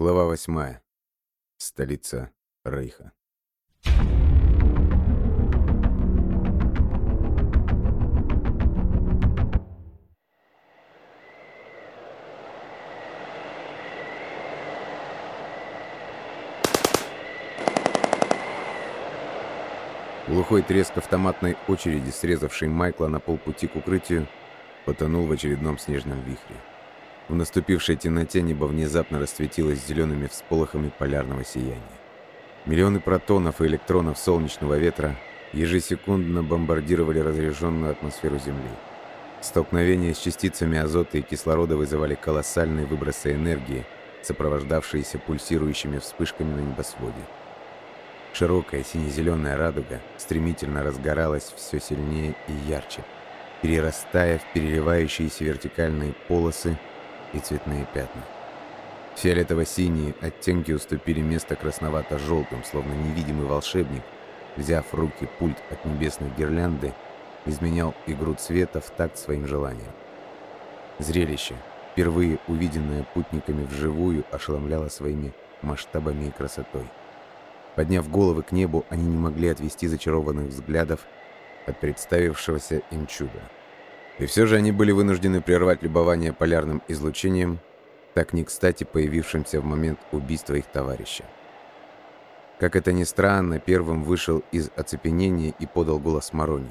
Глава 8. Столица Рейха. Глухой треск автоматной очереди, срезавший Майкла на полпути к укрытию, потонул в очередном снежном вихре. В наступившей темноте небо внезапно расцветилось зелеными всполохами полярного сияния. Миллионы протонов и электронов солнечного ветра ежесекундно бомбардировали разряженную атмосферу Земли. Столкновения с частицами азота и кислорода вызывали колоссальные выбросы энергии, сопровождавшиеся пульсирующими вспышками на небосводе. Широкая сине-зеленая радуга стремительно разгоралась все сильнее и ярче, перерастая в переливающиеся вертикальные полосы и цветные пятна. Фиолетово-синие оттенки уступили место красновато-желтым, словно невидимый волшебник, взяв в руки пульт от небесной гирлянды, изменял игру цвета в такт своим желаниям. Зрелище, впервые увиденное путниками вживую, ошеломляло своими масштабами и красотой. Подняв головы к небу, они не могли отвести зачарованных взглядов от представившегося им чуда. И все же они были вынуждены прервать любование полярным излучением, так не кстати появившимся в момент убийства их товарища. Как это ни странно, первым вышел из оцепенения и подал голос Марони.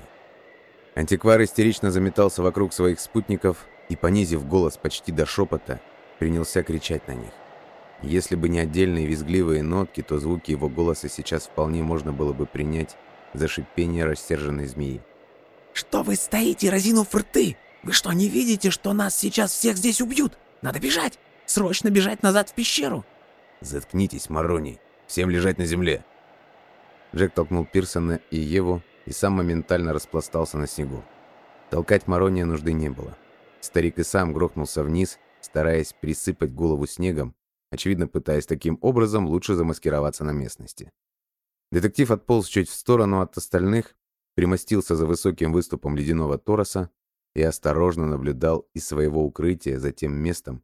Антиквар истерично заметался вокруг своих спутников и, понизив голос почти до шепота, принялся кричать на них. Если бы не отдельные визгливые нотки, то звуки его голоса сейчас вполне можно было бы принять за шипение рассерженной змеи. «Что вы стоите, разинув рты? Вы что, не видите, что нас сейчас всех здесь убьют? Надо бежать! Срочно бежать назад в пещеру!» «Заткнитесь, Марони! Всем лежать на земле!» Джек толкнул Пирсона и Еву и сам моментально распластался на снегу. Толкать Марония нужды не было. Старик и сам грохнулся вниз, стараясь присыпать голову снегом, очевидно пытаясь таким образом лучше замаскироваться на местности. Детектив отполз чуть в сторону от остальных, примостился за высоким выступом ледяного тороса и осторожно наблюдал из своего укрытия за тем местом,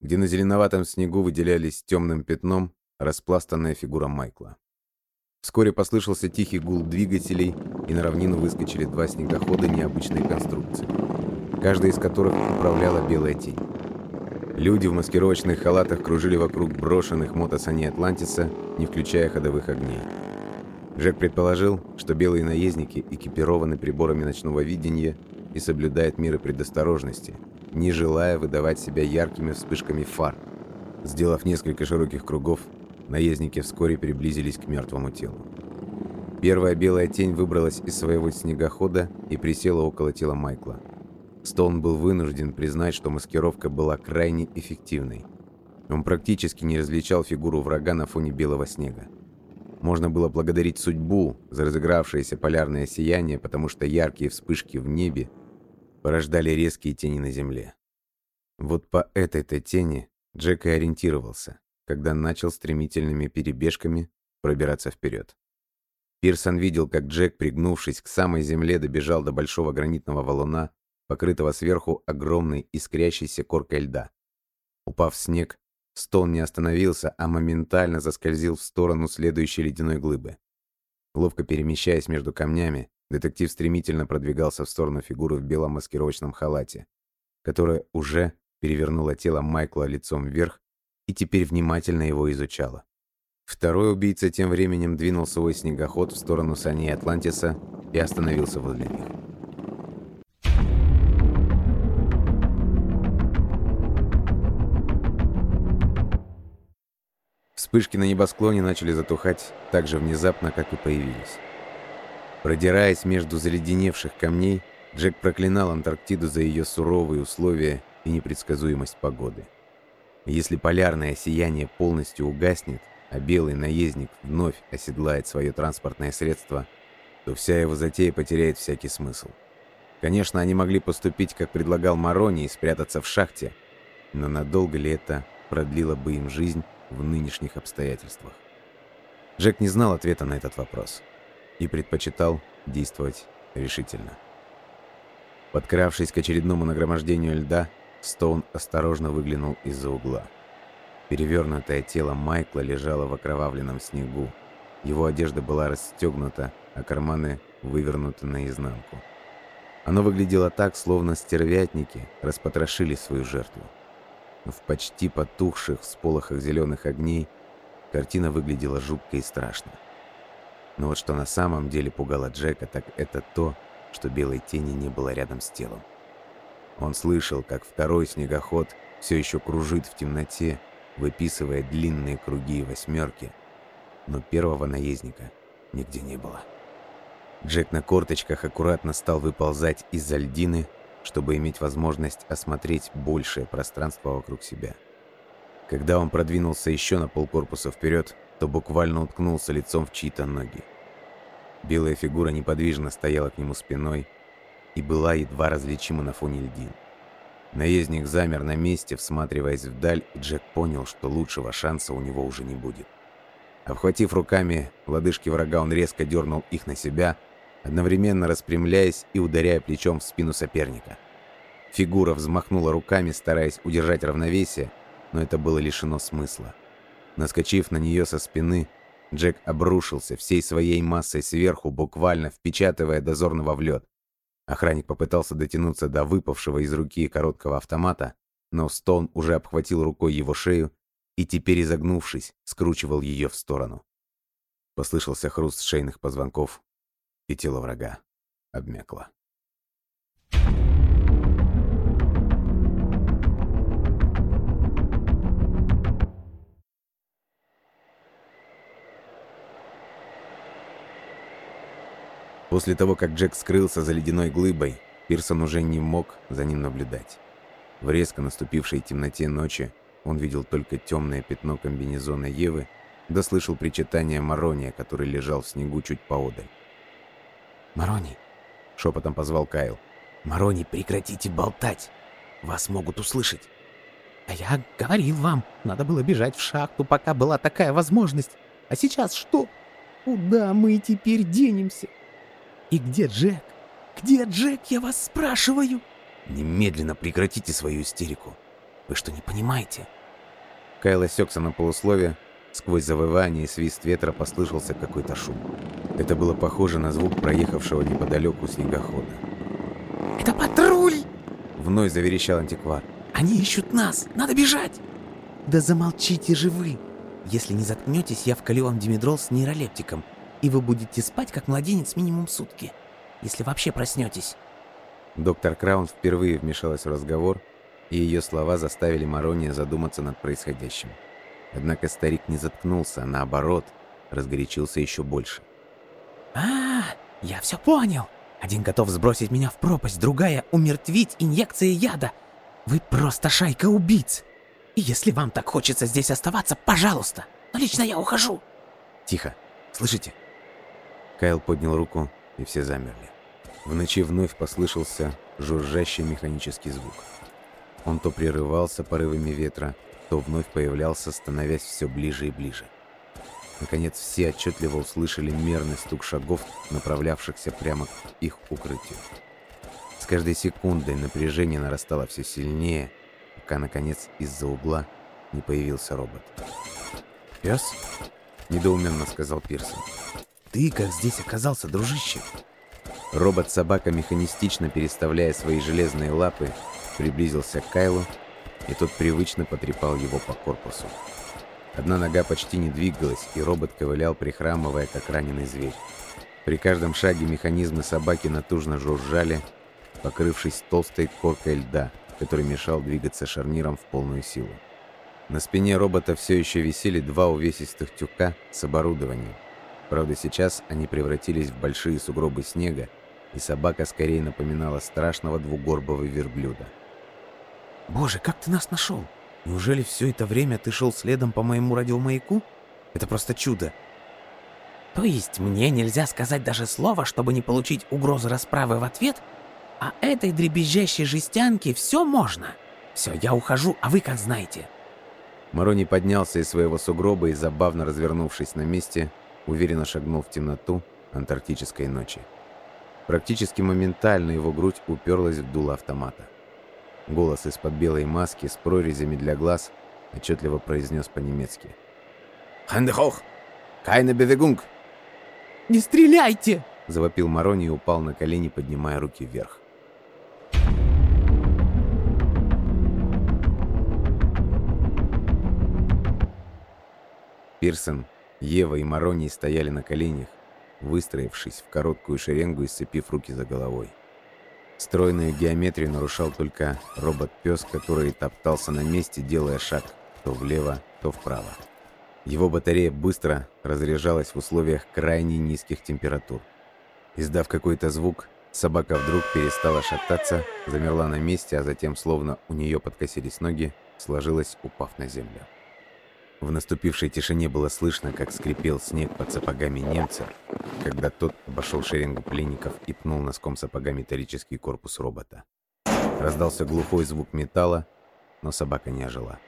где на зеленоватом снегу выделялись темным пятном распластанная фигура Майкла. Вскоре послышался тихий гул двигателей, и на равнину выскочили два снегохода необычной конструкции, каждый из которых управляла белая тень. Люди в маскировочных халатах кружили вокруг брошенных мотосаней Атлантиса, не включая ходовых огней. Джек предположил, что белые наездники экипированы приборами ночного видения и соблюдают меры предосторожности, не желая выдавать себя яркими вспышками фар. Сделав несколько широких кругов, наездники вскоре приблизились к мертвому телу. Первая белая тень выбралась из своего снегохода и присела около тела Майкла. Стоун был вынужден признать, что маскировка была крайне эффективной. Он практически не различал фигуру врага на фоне белого снега. Можно было благодарить судьбу за разыгравшееся полярное сияние, потому что яркие вспышки в небе порождали резкие тени на земле. Вот по этой-то тени Джек и ориентировался, когда начал стремительными перебежками пробираться вперед. Пирсон видел, как Джек, пригнувшись к самой земле, добежал до большого гранитного валуна, покрытого сверху огромной искрящейся коркой льда. Упав в снег, Стоун не остановился, а моментально заскользил в сторону следующей ледяной глыбы. Ловко перемещаясь между камнями, детектив стремительно продвигался в сторону фигуры в белом маскировочном халате, которая уже перевернула тело Майкла лицом вверх и теперь внимательно его изучала. Второй убийца тем временем двинул свой снегоход в сторону саней Атлантиса и остановился возле них. Вспышки на небосклоне начали затухать так же внезапно, как и появились. Продираясь между заледеневших камней, Джек проклинал Антарктиду за ее суровые условия и непредсказуемость погоды. Если полярное сияние полностью угаснет, а белый наездник вновь оседлает свое транспортное средство, то вся его затея потеряет всякий смысл. Конечно, они могли поступить, как предлагал Марони, и спрятаться в шахте, но надолго ли это продлило бы им жизнь в нынешних обстоятельствах? Джек не знал ответа на этот вопрос и предпочитал действовать решительно. Подкравшись к очередному нагромождению льда, Стоун осторожно выглянул из-за угла. Перевернутое тело Майкла лежало в окровавленном снегу. Его одежда была расстегнута, а карманы вывернуты наизнанку. Оно выглядело так, словно стервятники распотрошили свою жертву. В почти потухших всполохах зеленых огней картина выглядела жутко и страшно. Но вот что на самом деле пугало Джека, так это то, что белой тени не было рядом с телом. Он слышал, как второй снегоход все еще кружит в темноте, выписывая длинные круги и восьмерки, но первого наездника нигде не было. Джек на корточках аккуратно стал выползать из-за льдины, чтобы иметь возможность осмотреть большее пространство вокруг себя. Когда он продвинулся еще на полкорпуса вперед, то буквально уткнулся лицом в чьи-то ноги. Белая фигура неподвижно стояла к нему спиной и была едва различима на фоне льдин. Наездник замер на месте, всматриваясь вдаль, и Джек понял, что лучшего шанса у него уже не будет. Обхватив руками лодыжки врага, он резко дернул их на себя, одновременно распрямляясь и ударяя плечом в спину соперника. Фигура взмахнула руками, стараясь удержать равновесие, но это было лишено смысла. Наскочив на нее со спины, Джек обрушился всей своей массой сверху, буквально впечатывая дозорного в лед. Охранник попытался дотянуться до выпавшего из руки короткого автомата, но Стоун уже обхватил рукой его шею и теперь, изогнувшись, скручивал ее в сторону. Послышался хруст шейных позвонков, и тело врага обмякло. После того, как Джек скрылся за ледяной глыбой, Пирсон уже не мог за ним наблюдать. В резко наступившей темноте ночи он видел только темное пятно комбинезона Евы, да слышал причитание Марония, который лежал в снегу чуть поодаль. «Мароний!» — шепотом позвал Кайл. «Мароний, прекратите болтать! Вас могут услышать!» «А я говорил вам, надо было бежать в шахту, пока была такая возможность. А сейчас что? Куда мы теперь денемся?» «И где Джек? Где Джек, я вас спрашиваю?» «Немедленно прекратите свою истерику. Вы что, не понимаете?» Кайл осекся на полусловие. Сквозь завывание и свист ветра послышался какой-то шум. Это было похоже на звук проехавшего неподалеку снегохода. «Это патруль!» Вновь заверещал антиквар. «Они ищут нас! Надо бежать!» «Да замолчите же вы! Если не заткнетесь, я вколю вам димедрол с нейролептиком и вы будете спать, как младенец, минимум сутки, если вообще проснетесь». Доктор Краун впервые вмешалась в разговор, и ее слова заставили Марония задуматься над происходящим. Однако старик не заткнулся, а наоборот, разгорячился еще больше. «А, я все понял. Один готов сбросить меня в пропасть, другая — умертвить инъекцией яда. Вы просто шайка убийц. И если вам так хочется здесь оставаться, пожалуйста. Но лично я ухожу». «Тихо. Слышите?» Кайл поднял руку, и все замерли. В ночи вновь послышался жужжащий механический звук. Он то прерывался порывами ветра, то вновь появлялся, становясь все ближе и ближе. Наконец все отчетливо услышали мерный стук шагов, направлявшихся прямо к их укрытию. С каждой секундой напряжение нарастало все сильнее, пока, наконец, из-за угла не появился робот. «Пес?» — недоуменно сказал Пирсон. Ты как здесь оказался, дружище? Робот-собака, механистично переставляя свои железные лапы, приблизился к Кайлу, и тот привычно потрепал его по корпусу. Одна нога почти не двигалась, и робот ковылял, прихрамывая, как раненый зверь. При каждом шаге механизмы собаки натужно жужжали, покрывшись толстой коркой льда, который мешал двигаться шарниром в полную силу. На спине робота все еще висели два увесистых тюка с оборудованием, Правда, сейчас они превратились в большие сугробы снега, и собака скорее напоминала страшного двугорбого верблюда. «Боже, как ты нас нашел? Неужели все это время ты шел следом по моему радиомаяку? Это просто чудо!» «То есть мне нельзя сказать даже слова, чтобы не получить угрозы расправы в ответ? А этой дребезжащей жестянке все можно? Все, я ухожу, а вы как знаете!» Марони поднялся из своего сугроба и, забавно развернувшись на месте, уверенно шагнул в темноту антарктической ночи. Практически моментально его грудь уперлась в дуло автомата. Голос из-под белой маски с прорезями для глаз отчетливо произнес по-немецки. «Хэнде хох! Кайна бевегунг!» «Не стреляйте!» — завопил Марони и упал на колени, поднимая руки вверх. Пирсон, Ева и Марони стояли на коленях, выстроившись в короткую шеренгу и сцепив руки за головой. Стройную геометрию нарушал только робот-пес, который топтался на месте, делая шаг то влево, то вправо. Его батарея быстро разряжалась в условиях крайне низких температур. Издав какой-то звук, собака вдруг перестала шататься, замерла на месте, а затем, словно у нее подкосились ноги, сложилась, упав на землю. В наступившей тишине было слышно, как скрипел снег под сапогами немца, когда тот обошел шеренгу пленников и пнул носком сапога металлический корпус робота. Раздался глухой звук металла, но собака не ожила.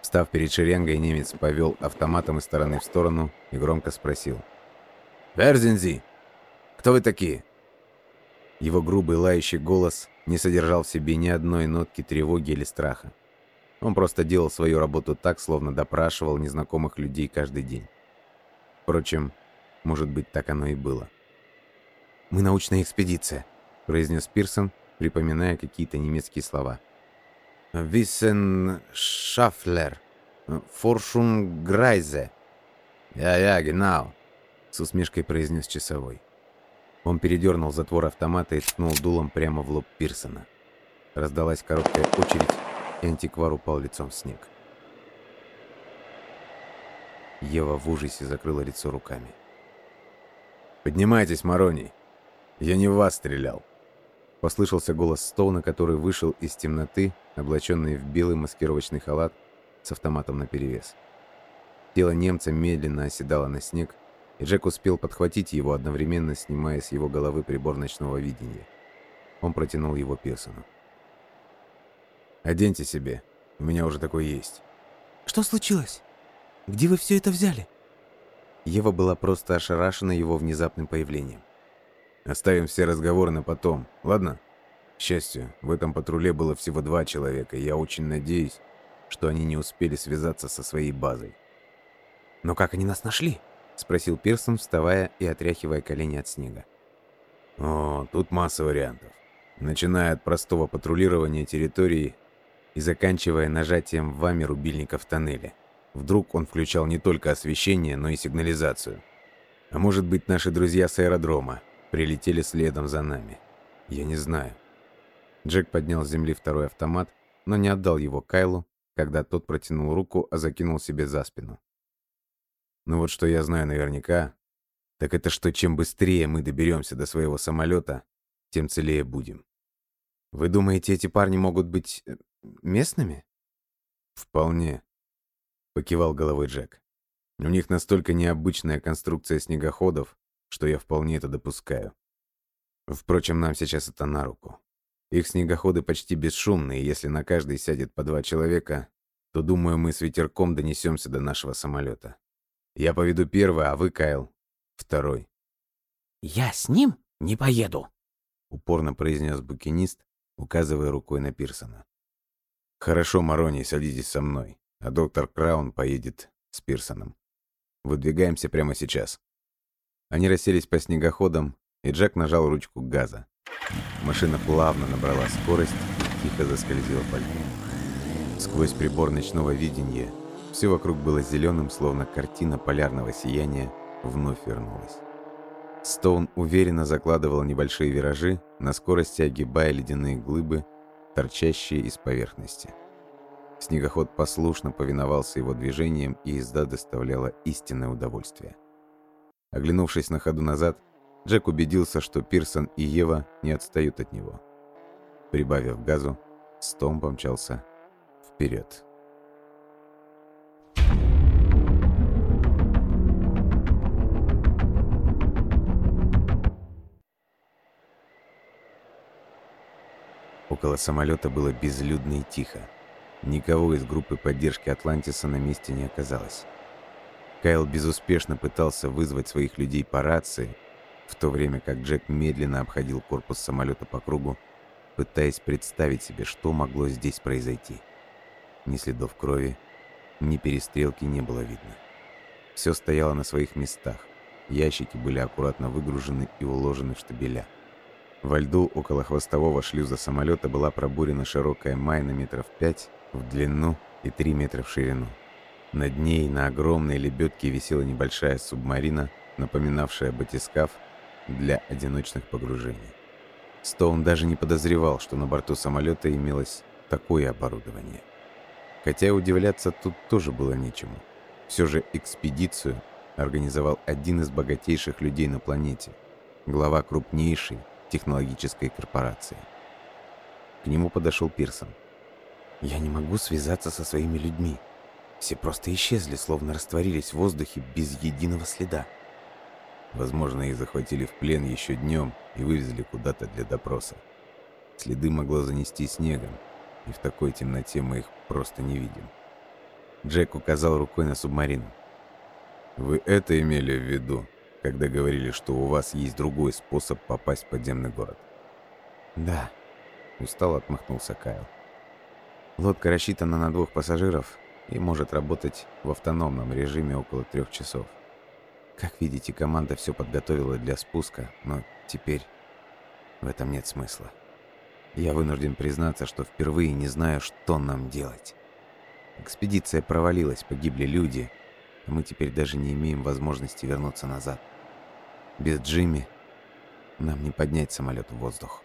Встав перед шеренгой, немец повел автоматом из стороны в сторону и громко спросил. «Верзензи! Кто вы такие?» Его грубый лающий голос не содержал в себе ни одной нотки тревоги или страха. Он просто делал свою работу так, словно допрашивал незнакомых людей каждый день. Впрочем, может быть, так оно и было. «Мы научная экспедиция», — произнес Пирсон, припоминая какие-то немецкие слова. «Виссеншафлер, Форшунграйзе». «Я-я, генау», — с усмешкой произнес часовой. Он передернул затвор автомата и ткнул дулом прямо в лоб Пирсона. Раздалась короткая очередь, и антиквар упал лицом в снег. Ева в ужасе закрыла лицо руками. «Поднимайтесь, Мароний! Я не в вас стрелял!» Послышался голос Стоуна, который вышел из темноты, облаченный в белый маскировочный халат с автоматом наперевес. Тело немца медленно оседало на снег, и Джек успел подхватить его, одновременно снимая с его головы прибор ночного видения. Он протянул его Пирсону. Оденьте себе. У меня уже такой есть. Что случилось? Где вы все это взяли? Ева была просто ошарашена его внезапным появлением. Оставим все разговоры на потом, ладно? К счастью, в этом патруле было всего два человека, и я очень надеюсь, что они не успели связаться со своей базой. «Но как они нас нашли?» — спросил Пирсон, вставая и отряхивая колени от снега. «О, тут масса вариантов. Начиная от простого патрулирования территории и заканчивая нажатием вами рубильника в тоннеле. Вдруг он включал не только освещение, но и сигнализацию. А может быть, наши друзья с аэродрома прилетели следом за нами. Я не знаю. Джек поднял с земли второй автомат, но не отдал его Кайлу, когда тот протянул руку, а закинул себе за спину. Ну вот что я знаю наверняка, так это что чем быстрее мы доберемся до своего самолета, тем целее будем. Вы думаете, эти парни могут быть э, местными? Вполне, покивал головой Джек. У них настолько необычная конструкция снегоходов, что я вполне это допускаю. Впрочем, нам сейчас это на руку. Их снегоходы почти бесшумные, и если на каждый сядет по два человека, то, думаю, мы с ветерком донесемся до нашего самолета. Я поведу первый, а вы, Кайл, второй. «Я с ним не поеду», — упорно произнес букинист, указывая рукой на Пирсона. «Хорошо, Марони, садитесь со мной, а доктор Краун поедет с Пирсоном. Выдвигаемся прямо сейчас». Они расселись по снегоходам, и Джек нажал ручку газа. Машина плавно набрала скорость и тихо заскользила по льду. Сквозь прибор ночного видения все вокруг было зеленым, словно картина полярного сияния вновь вернулась. Стоун уверенно закладывал небольшие виражи, на скорости огибая ледяные глыбы торчащие из поверхности. Снегоход послушно повиновался его движениям, и езда доставляла истинное удовольствие. Оглянувшись на ходу назад, Джек убедился, что Пирсон и Ева не отстают от него. Прибавив газу, Стом помчался вперед. Около самолета было безлюдно и тихо. Никого из группы поддержки Атлантиса на месте не оказалось. Кайл безуспешно пытался вызвать своих людей по рации, в то время как Джек медленно обходил корпус самолета по кругу, пытаясь представить себе, что могло здесь произойти. Ни следов крови, ни перестрелки не было видно. Все стояло на своих местах. Ящики были аккуратно выгружены и уложены в штабеля. Во льду около хвостового шлюза самолета была пробурена широкая майна метров 5 в длину и 3 метра в ширину. Над ней на огромной лебедке висела небольшая субмарина, напоминавшая батискаф для одиночных погружений. Стоун даже не подозревал, что на борту самолета имелось такое оборудование. Хотя удивляться тут тоже было нечему. Все же экспедицию организовал один из богатейших людей на планете, глава крупнейшей технологической корпорации. К нему подошел Пирсон. «Я не могу связаться со своими людьми. Все просто исчезли, словно растворились в воздухе без единого следа. Возможно, их захватили в плен еще днем и вывезли куда-то для допроса. Следы могло занести снегом, и в такой темноте мы их просто не видим. Джек указал рукой на субмарину. «Вы это имели в виду, когда говорили, что у вас есть другой способ попасть в подземный город?» «Да», — устало отмахнулся Кайл. «Лодка рассчитана на двух пассажиров и может работать в автономном режиме около трех часов. Как видите, команда все подготовила для спуска, но теперь в этом нет смысла. Я вынужден признаться, что впервые не знаю, что нам делать. Экспедиция провалилась, погибли люди, а мы теперь даже не имеем возможности вернуться назад. Без Джимми нам не поднять самолет в воздух.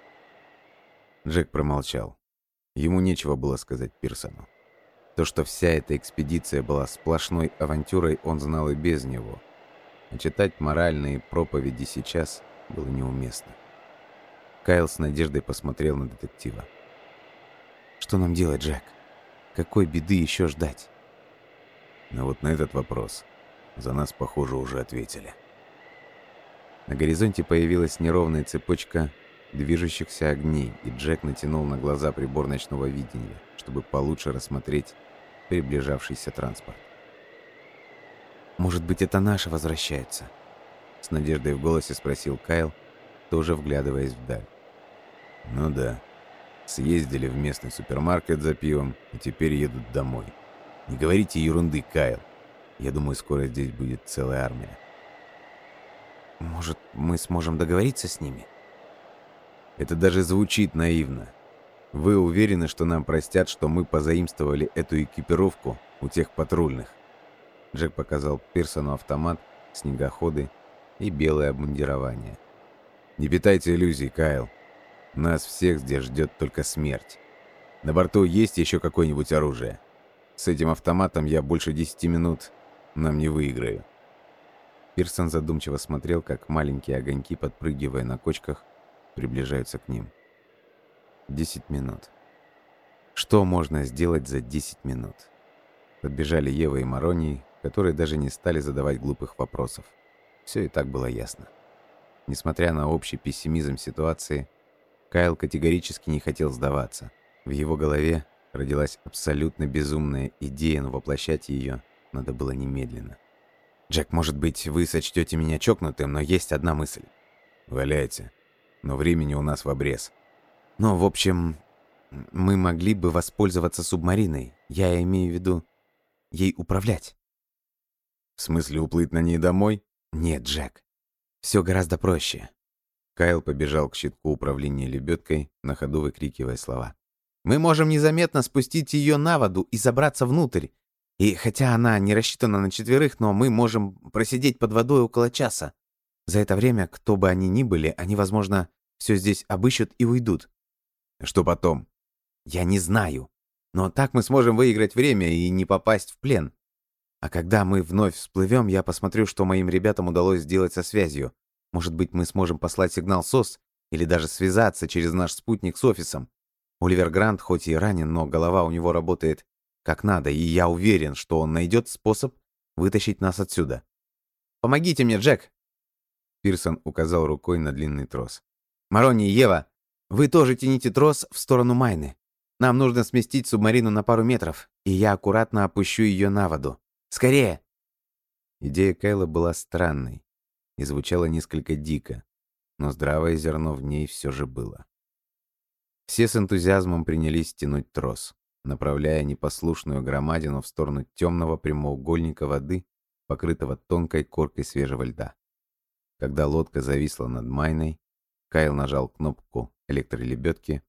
Джек промолчал. Ему нечего было сказать Пирсону. То, что вся эта экспедиция была сплошной авантюрой, он знал и без него. А читать моральные проповеди сейчас было неуместно. Кайл с надеждой посмотрел на детектива. «Что нам делать, Джек? Какой беды еще ждать?» Но вот на этот вопрос за нас, похоже, уже ответили. На горизонте появилась неровная цепочка движущихся огней, и Джек натянул на глаза прибор ночного видения, чтобы получше рассмотреть приближавшийся транспорт. «Может быть, это наши возвращаются?» С надеждой в голосе спросил Кайл, тоже вглядываясь вдаль. Ну да. Съездили в местный супермаркет за пивом и теперь едут домой. Не говорите ерунды, Кайл. Я думаю, скоро здесь будет целая армия. Может, мы сможем договориться с ними? Это даже звучит наивно. Вы уверены, что нам простят, что мы позаимствовали эту экипировку у тех патрульных? Джек показал Пирсону автомат, снегоходы и белое обмундирование. Не питайте иллюзий, Кайл. Нас всех здесь ждет только смерть. На борту есть еще какое-нибудь оружие? С этим автоматом я больше десяти минут нам не выиграю. Пирсон задумчиво смотрел, как маленькие огоньки, подпрыгивая на кочках, приближаются к ним. Десять минут. Что можно сделать за десять минут? Подбежали Ева и Мароний, которые даже не стали задавать глупых вопросов. Все и так было ясно. Несмотря на общий пессимизм ситуации, Кайл категорически не хотел сдаваться. В его голове родилась абсолютно безумная идея, но воплощать ее надо было немедленно. «Джек, может быть, вы сочтете меня чокнутым, но есть одна мысль». «Валяйте. Но времени у нас в обрез». «Ну, в общем, мы могли бы воспользоваться субмариной. Я имею в виду ей управлять». «В смысле уплыть на ней домой?» «Нет, Джек. Все гораздо проще. Кайл побежал к щитку управления лебедкой, на ходу выкрикивая слова. «Мы можем незаметно спустить ее на воду и забраться внутрь. И хотя она не рассчитана на четверых, но мы можем просидеть под водой около часа. За это время, кто бы они ни были, они, возможно, все здесь обыщут и уйдут. Что потом? Я не знаю. Но так мы сможем выиграть время и не попасть в плен. А когда мы вновь всплывем, я посмотрю, что моим ребятам удалось сделать со связью. Может быть, мы сможем послать сигнал СОС или даже связаться через наш спутник с офисом. Оливер Грант хоть и ранен, но голова у него работает как надо, и я уверен, что он найдет способ вытащить нас отсюда. Помогите мне, Джек!» Пирсон указал рукой на длинный трос. «Марони и Ева, вы тоже тяните трос в сторону Майны. Нам нужно сместить субмарину на пару метров, и я аккуратно опущу ее на воду. Скорее!» Идея Кайла была странной и звучало несколько дико, но здравое зерно в ней все же было. Все с энтузиазмом принялись тянуть трос. направляя непослушную громадину в сторону темного прямоугольника воды, покрытого тонкой коркой свежего льда. Когда лодка зависла над Майной, Кайл нажал кнопку электролебедки,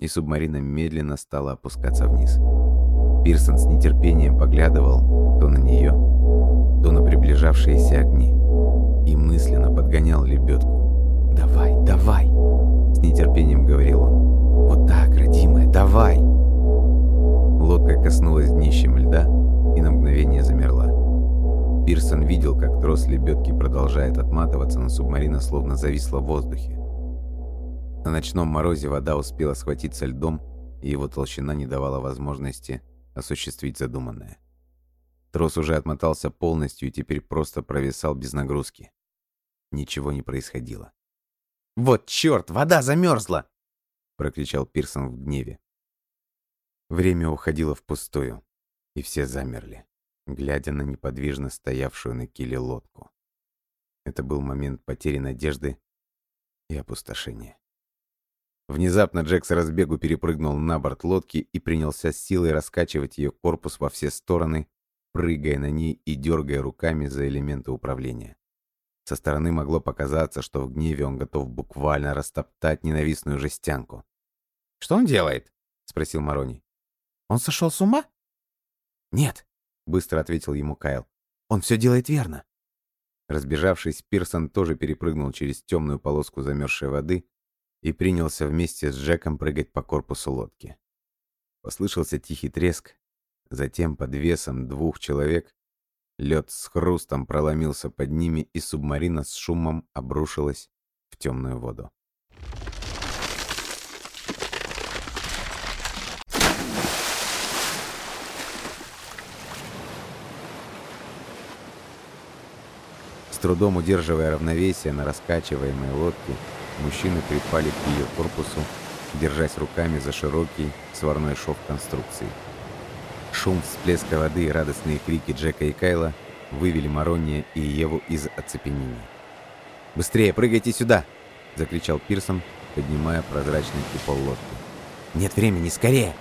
и субмарина медленно стала опускаться вниз. Пирсон с нетерпением поглядывал то на нее, то на приближавшиеся огни и мысленно подгонял лебедку. «Давай, давай!» — с нетерпением говорил он. «Вот так, родимая, давай!» Лодка коснулась днищем льда и на мгновение замерла. Пирсон видел, как трос лебедки продолжает отматываться, но субмарина словно зависла в воздухе. На ночном морозе вода успела схватиться льдом, и его толщина не давала возможности осуществить задуманное. Трос уже отмотался полностью и теперь просто провисал без нагрузки. Ничего не происходило. «Вот черт, вода замерзла!» — прокричал Пирсон в гневе. Время уходило впустую, и все замерли, глядя на неподвижно стоявшую на киле лодку. Это был момент потери надежды и опустошения. Внезапно Джек с разбегу перепрыгнул на борт лодки и принялся с силой раскачивать ее корпус во все стороны, прыгая на ней и дергая руками за элементы управления. Со стороны могло показаться, что в гневе он готов буквально растоптать ненавистную жестянку. «Что он делает?» — спросил Марони. «Он сошел с ума?» «Нет», — быстро ответил ему Кайл. «Он все делает верно». Разбежавшись, Пирсон тоже перепрыгнул через темную полоску замерзшей воды и принялся вместе с Джеком прыгать по корпусу лодки. Послышался тихий треск, затем под весом двух человек Лед с хрустом проломился под ними, и субмарина с шумом обрушилась в темную воду. Трудом удерживая равновесие на раскачиваемой лодке, мужчины припали к ее корпусу, держась руками за широкий сварной шов конструкции. Шум всплеска воды и радостные крики Джека и Кайла вывели Марония и Еву из оцепенения. «Быстрее, прыгайте сюда!» — закричал Пирсон, поднимая прозрачный купол лодки. «Нет времени, скорее!»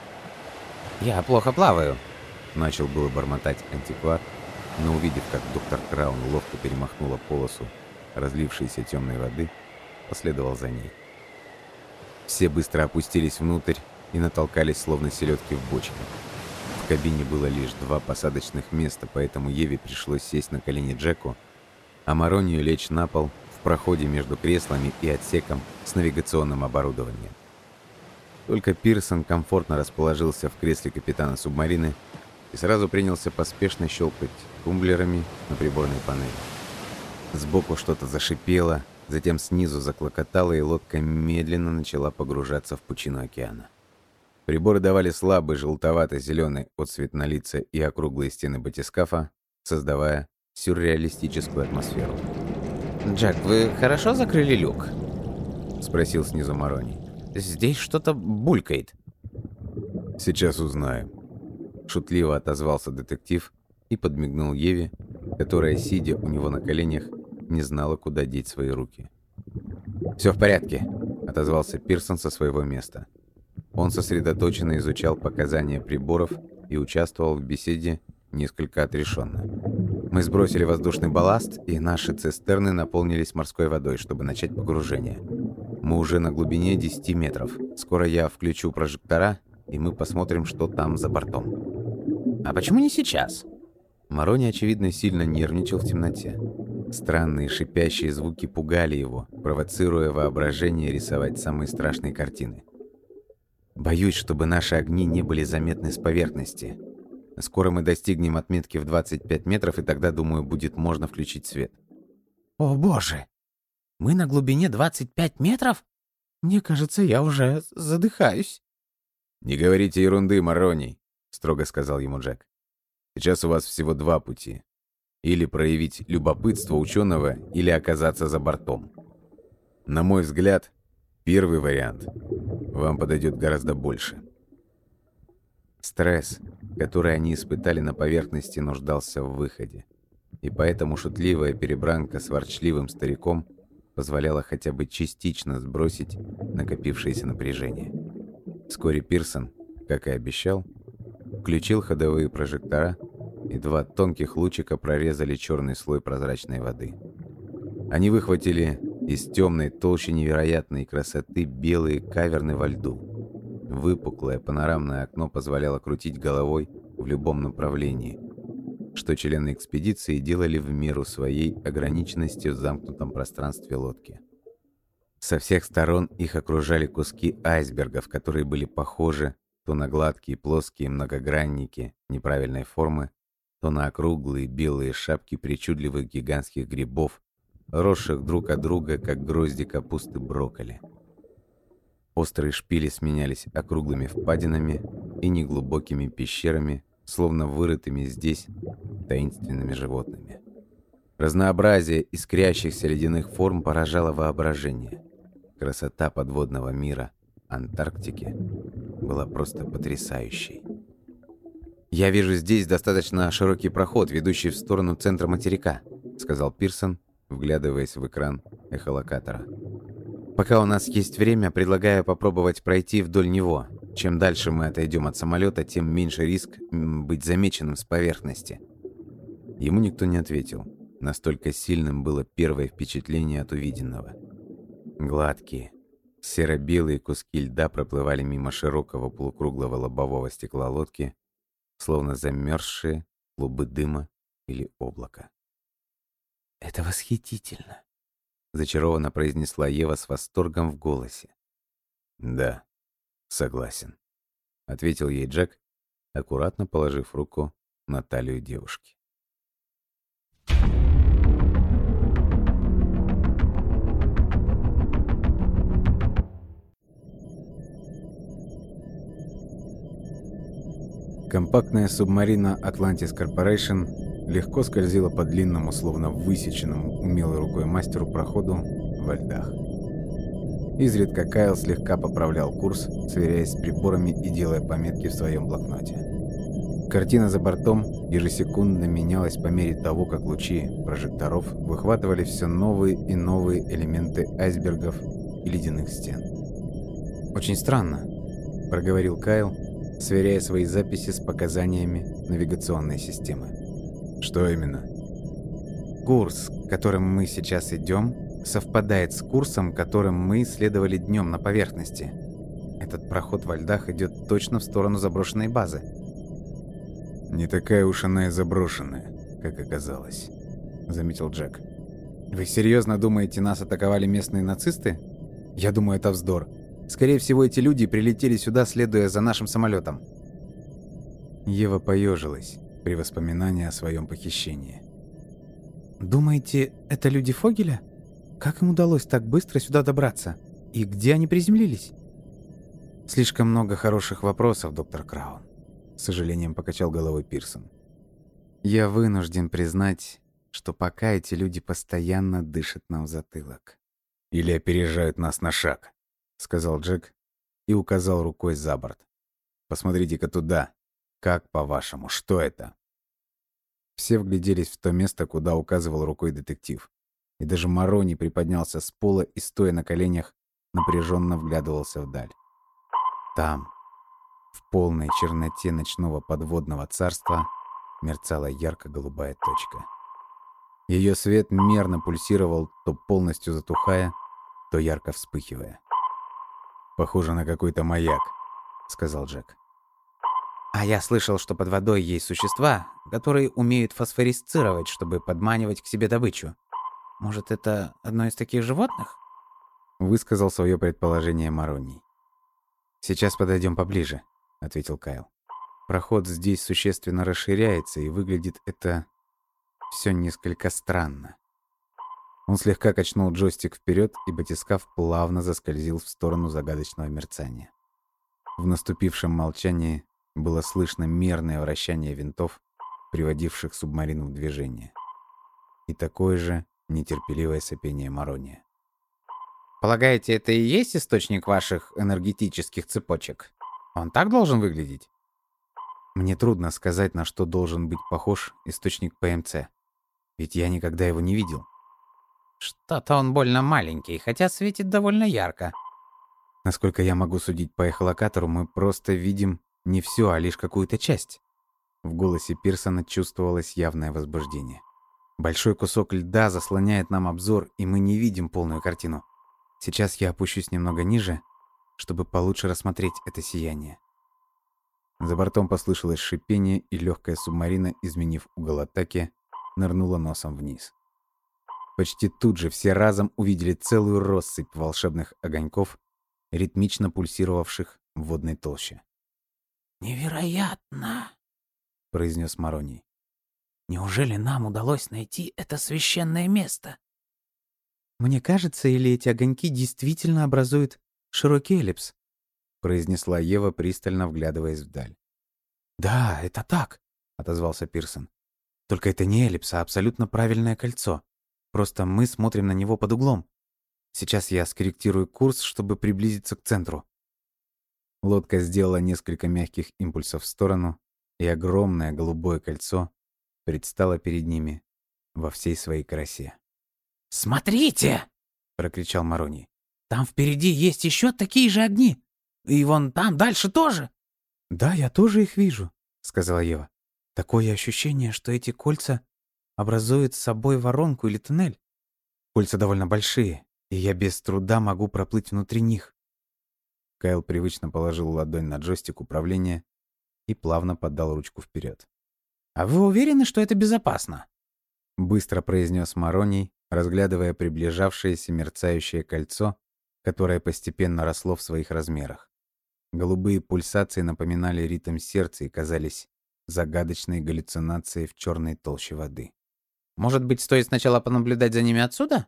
«Я плохо плаваю!» — начал было бормотать антиквар, но увидев, как доктор Краун ловко перемахнула полосу разлившейся темной воды, последовал за ней. Все быстро опустились внутрь и натолкались, словно селедки в бочке кабине было лишь два посадочных места, поэтому Еве пришлось сесть на колени Джеку, а Маронию лечь на пол в проходе между креслами и отсеком с навигационным оборудованием. Только Пирсон комфортно расположился в кресле капитана субмарины и сразу принялся поспешно щелкать тумблерами на приборной панели. Сбоку что-то зашипело, затем снизу заклокотало, и лодка медленно начала погружаться в пучину океана. Приборы давали слабый желтовато-зеленый отцвет на лица и округлые стены батискафа, создавая сюрреалистическую атмосферу. «Джек, вы хорошо закрыли люк?» — спросил снизу Марони. «Здесь что-то булькает». «Сейчас узнаем», — шутливо отозвался детектив и подмигнул Еве, которая, сидя у него на коленях, не знала, куда деть свои руки. «Все в порядке», — отозвался Пирсон со своего места. Он сосредоточенно изучал показания приборов и участвовал в беседе несколько отрешенно. Мы сбросили воздушный балласт, и наши цистерны наполнились морской водой, чтобы начать погружение. Мы уже на глубине 10 метров. Скоро я включу прожектора, и мы посмотрим, что там за бортом. А почему не сейчас? Марони, очевидно, сильно нервничал в темноте. Странные шипящие звуки пугали его, провоцируя воображение рисовать самые страшные картины. Боюсь, чтобы наши огни не были заметны с поверхности. Скоро мы достигнем отметки в 25 метров, и тогда, думаю, будет можно включить свет. О, боже! Мы на глубине 25 метров? Мне кажется, я уже задыхаюсь. «Не говорите ерунды, Мароний», — строго сказал ему Джек. «Сейчас у вас всего два пути. Или проявить любопытство ученого, или оказаться за бортом. На мой взгляд, первый вариант вам подойдет гораздо больше. Стресс, который они испытали на поверхности, нуждался в выходе. И поэтому шутливая перебранка с ворчливым стариком позволяла хотя бы частично сбросить накопившееся напряжение. Вскоре Пирсон, как и обещал, включил ходовые прожектора, и два тонких лучика прорезали черный слой прозрачной воды. Они выхватили из темной толщи невероятной красоты белые каверны во льду. Выпуклое панорамное окно позволяло крутить головой в любом направлении, что члены экспедиции делали в меру своей ограниченности в замкнутом пространстве лодки. Со всех сторон их окружали куски айсбергов, которые были похожи то на гладкие плоские многогранники неправильной формы, то на округлые белые шапки причудливых гигантских грибов, росших друг от друга, как грозди капусты брокколи. Острые шпили сменялись округлыми впадинами и неглубокими пещерами, словно вырытыми здесь таинственными животными. Разнообразие искрящихся ледяных форм поражало воображение. Красота подводного мира Антарктики была просто потрясающей. «Я вижу здесь достаточно широкий проход, ведущий в сторону центра материка», сказал Пирсон, вглядываясь в экран эхолокатора. «Пока у нас есть время, предлагаю попробовать пройти вдоль него. Чем дальше мы отойдем от самолета, тем меньше риск быть замеченным с поверхности». Ему никто не ответил. Настолько сильным было первое впечатление от увиденного. Гладкие, серо-белые куски льда проплывали мимо широкого полукруглого лобового стекла лодки, словно замерзшие клубы дыма или облака. «Это восхитительно!» — зачарованно произнесла Ева с восторгом в голосе. «Да, согласен», — ответил ей Джек, аккуратно положив руку на талию девушки. Компактная субмарина Atlantis Corporation легко скользила по длинному, словно высеченному умелой рукой мастеру проходу во льдах. Изредка Кайл слегка поправлял курс, сверяясь с приборами и делая пометки в своем блокноте. Картина за бортом ежесекундно менялась по мере того, как лучи прожекторов выхватывали все новые и новые элементы айсбергов и ледяных стен. «Очень странно», — проговорил Кайл, сверяя свои записи с показаниями навигационной системы. Что именно? Курс, которым мы сейчас идем, совпадает с курсом, которым мы исследовали днем на поверхности. Этот проход во льдах идет точно в сторону заброшенной базы. Не такая уж она и заброшенная, как оказалось, заметил Джек. Вы серьезно думаете, нас атаковали местные нацисты? Я думаю, это вздор. Скорее всего, эти люди прилетели сюда, следуя за нашим самолетом. Ева поежилась при воспоминании о своем похищении. «Думаете, это люди Фогеля? Как им удалось так быстро сюда добраться? И где они приземлились?» «Слишком много хороших вопросов, доктор Краун», — с сожалением покачал головой Пирсон. «Я вынужден признать, что пока эти люди постоянно дышат нам в затылок. Или опережают нас на шаг», — сказал Джек и указал рукой за борт. «Посмотрите-ка туда. Как, по-вашему, что это?» Все вгляделись в то место, куда указывал рукой детектив. И даже Марони приподнялся с пола и, стоя на коленях, напряженно вглядывался вдаль. Там, в полной черноте ночного подводного царства, мерцала ярко-голубая точка. Ее свет мерно пульсировал, то полностью затухая, то ярко вспыхивая. «Похоже на какой-то маяк», — сказал Джек. «А я слышал, что под водой есть существа, которые умеют фосфорисцировать, чтобы подманивать к себе добычу. Может, это одно из таких животных?» Высказал свое предположение Мароний. «Сейчас подойдем поближе», — ответил Кайл. «Проход здесь существенно расширяется, и выглядит это все несколько странно. Он слегка качнул джойстик вперед, и батискаф плавно заскользил в сторону загадочного мерцания. В наступившем молчании было слышно мерное вращание винтов, приводивших субмарину в движение. И такое же нетерпеливое сопение Марония. «Полагаете, это и есть источник ваших энергетических цепочек? Он так должен выглядеть?» Мне трудно сказать, на что должен быть похож источник ПМЦ. Ведь я никогда его не видел. Что-то он больно маленький, хотя светит довольно ярко. Насколько я могу судить по эхолокатору, мы просто видим Не все, а лишь какую-то часть. В голосе Пирсона чувствовалось явное возбуждение. Большой кусок льда заслоняет нам обзор, и мы не видим полную картину. Сейчас я опущусь немного ниже, чтобы получше рассмотреть это сияние. За бортом послышалось шипение, и легкая субмарина, изменив угол атаки, нырнула носом вниз. Почти тут же все разом увидели целую россыпь волшебных огоньков, ритмично пульсировавших в водной толще. «Невероятно!» — произнес Мароний. «Неужели нам удалось найти это священное место?» «Мне кажется, или эти огоньки действительно образуют широкий эллипс?» — произнесла Ева, пристально вглядываясь вдаль. «Да, это так», — отозвался Пирсон. «Только это не эллипс, а абсолютно правильное кольцо. Просто мы смотрим на него под углом. Сейчас я скорректирую курс, чтобы приблизиться к центру». Лодка сделала несколько мягких импульсов в сторону, и огромное голубое кольцо предстало перед ними во всей своей красе. «Смотрите!» — прокричал Марони. «Там впереди есть еще такие же огни! И вон там дальше тоже!» «Да, я тоже их вижу», — сказала Ева. «Такое ощущение, что эти кольца образуют с собой воронку или туннель. Кольца довольно большие, и я без труда могу проплыть внутри них». Кайл привычно положил ладонь на джойстик управления и плавно поддал ручку вперед. «А вы уверены, что это безопасно?» Быстро произнес Мароний, разглядывая приближавшееся мерцающее кольцо, которое постепенно росло в своих размерах. Голубые пульсации напоминали ритм сердца и казались загадочной галлюцинацией в черной толще воды. «Может быть, стоит сначала понаблюдать за ними отсюда?»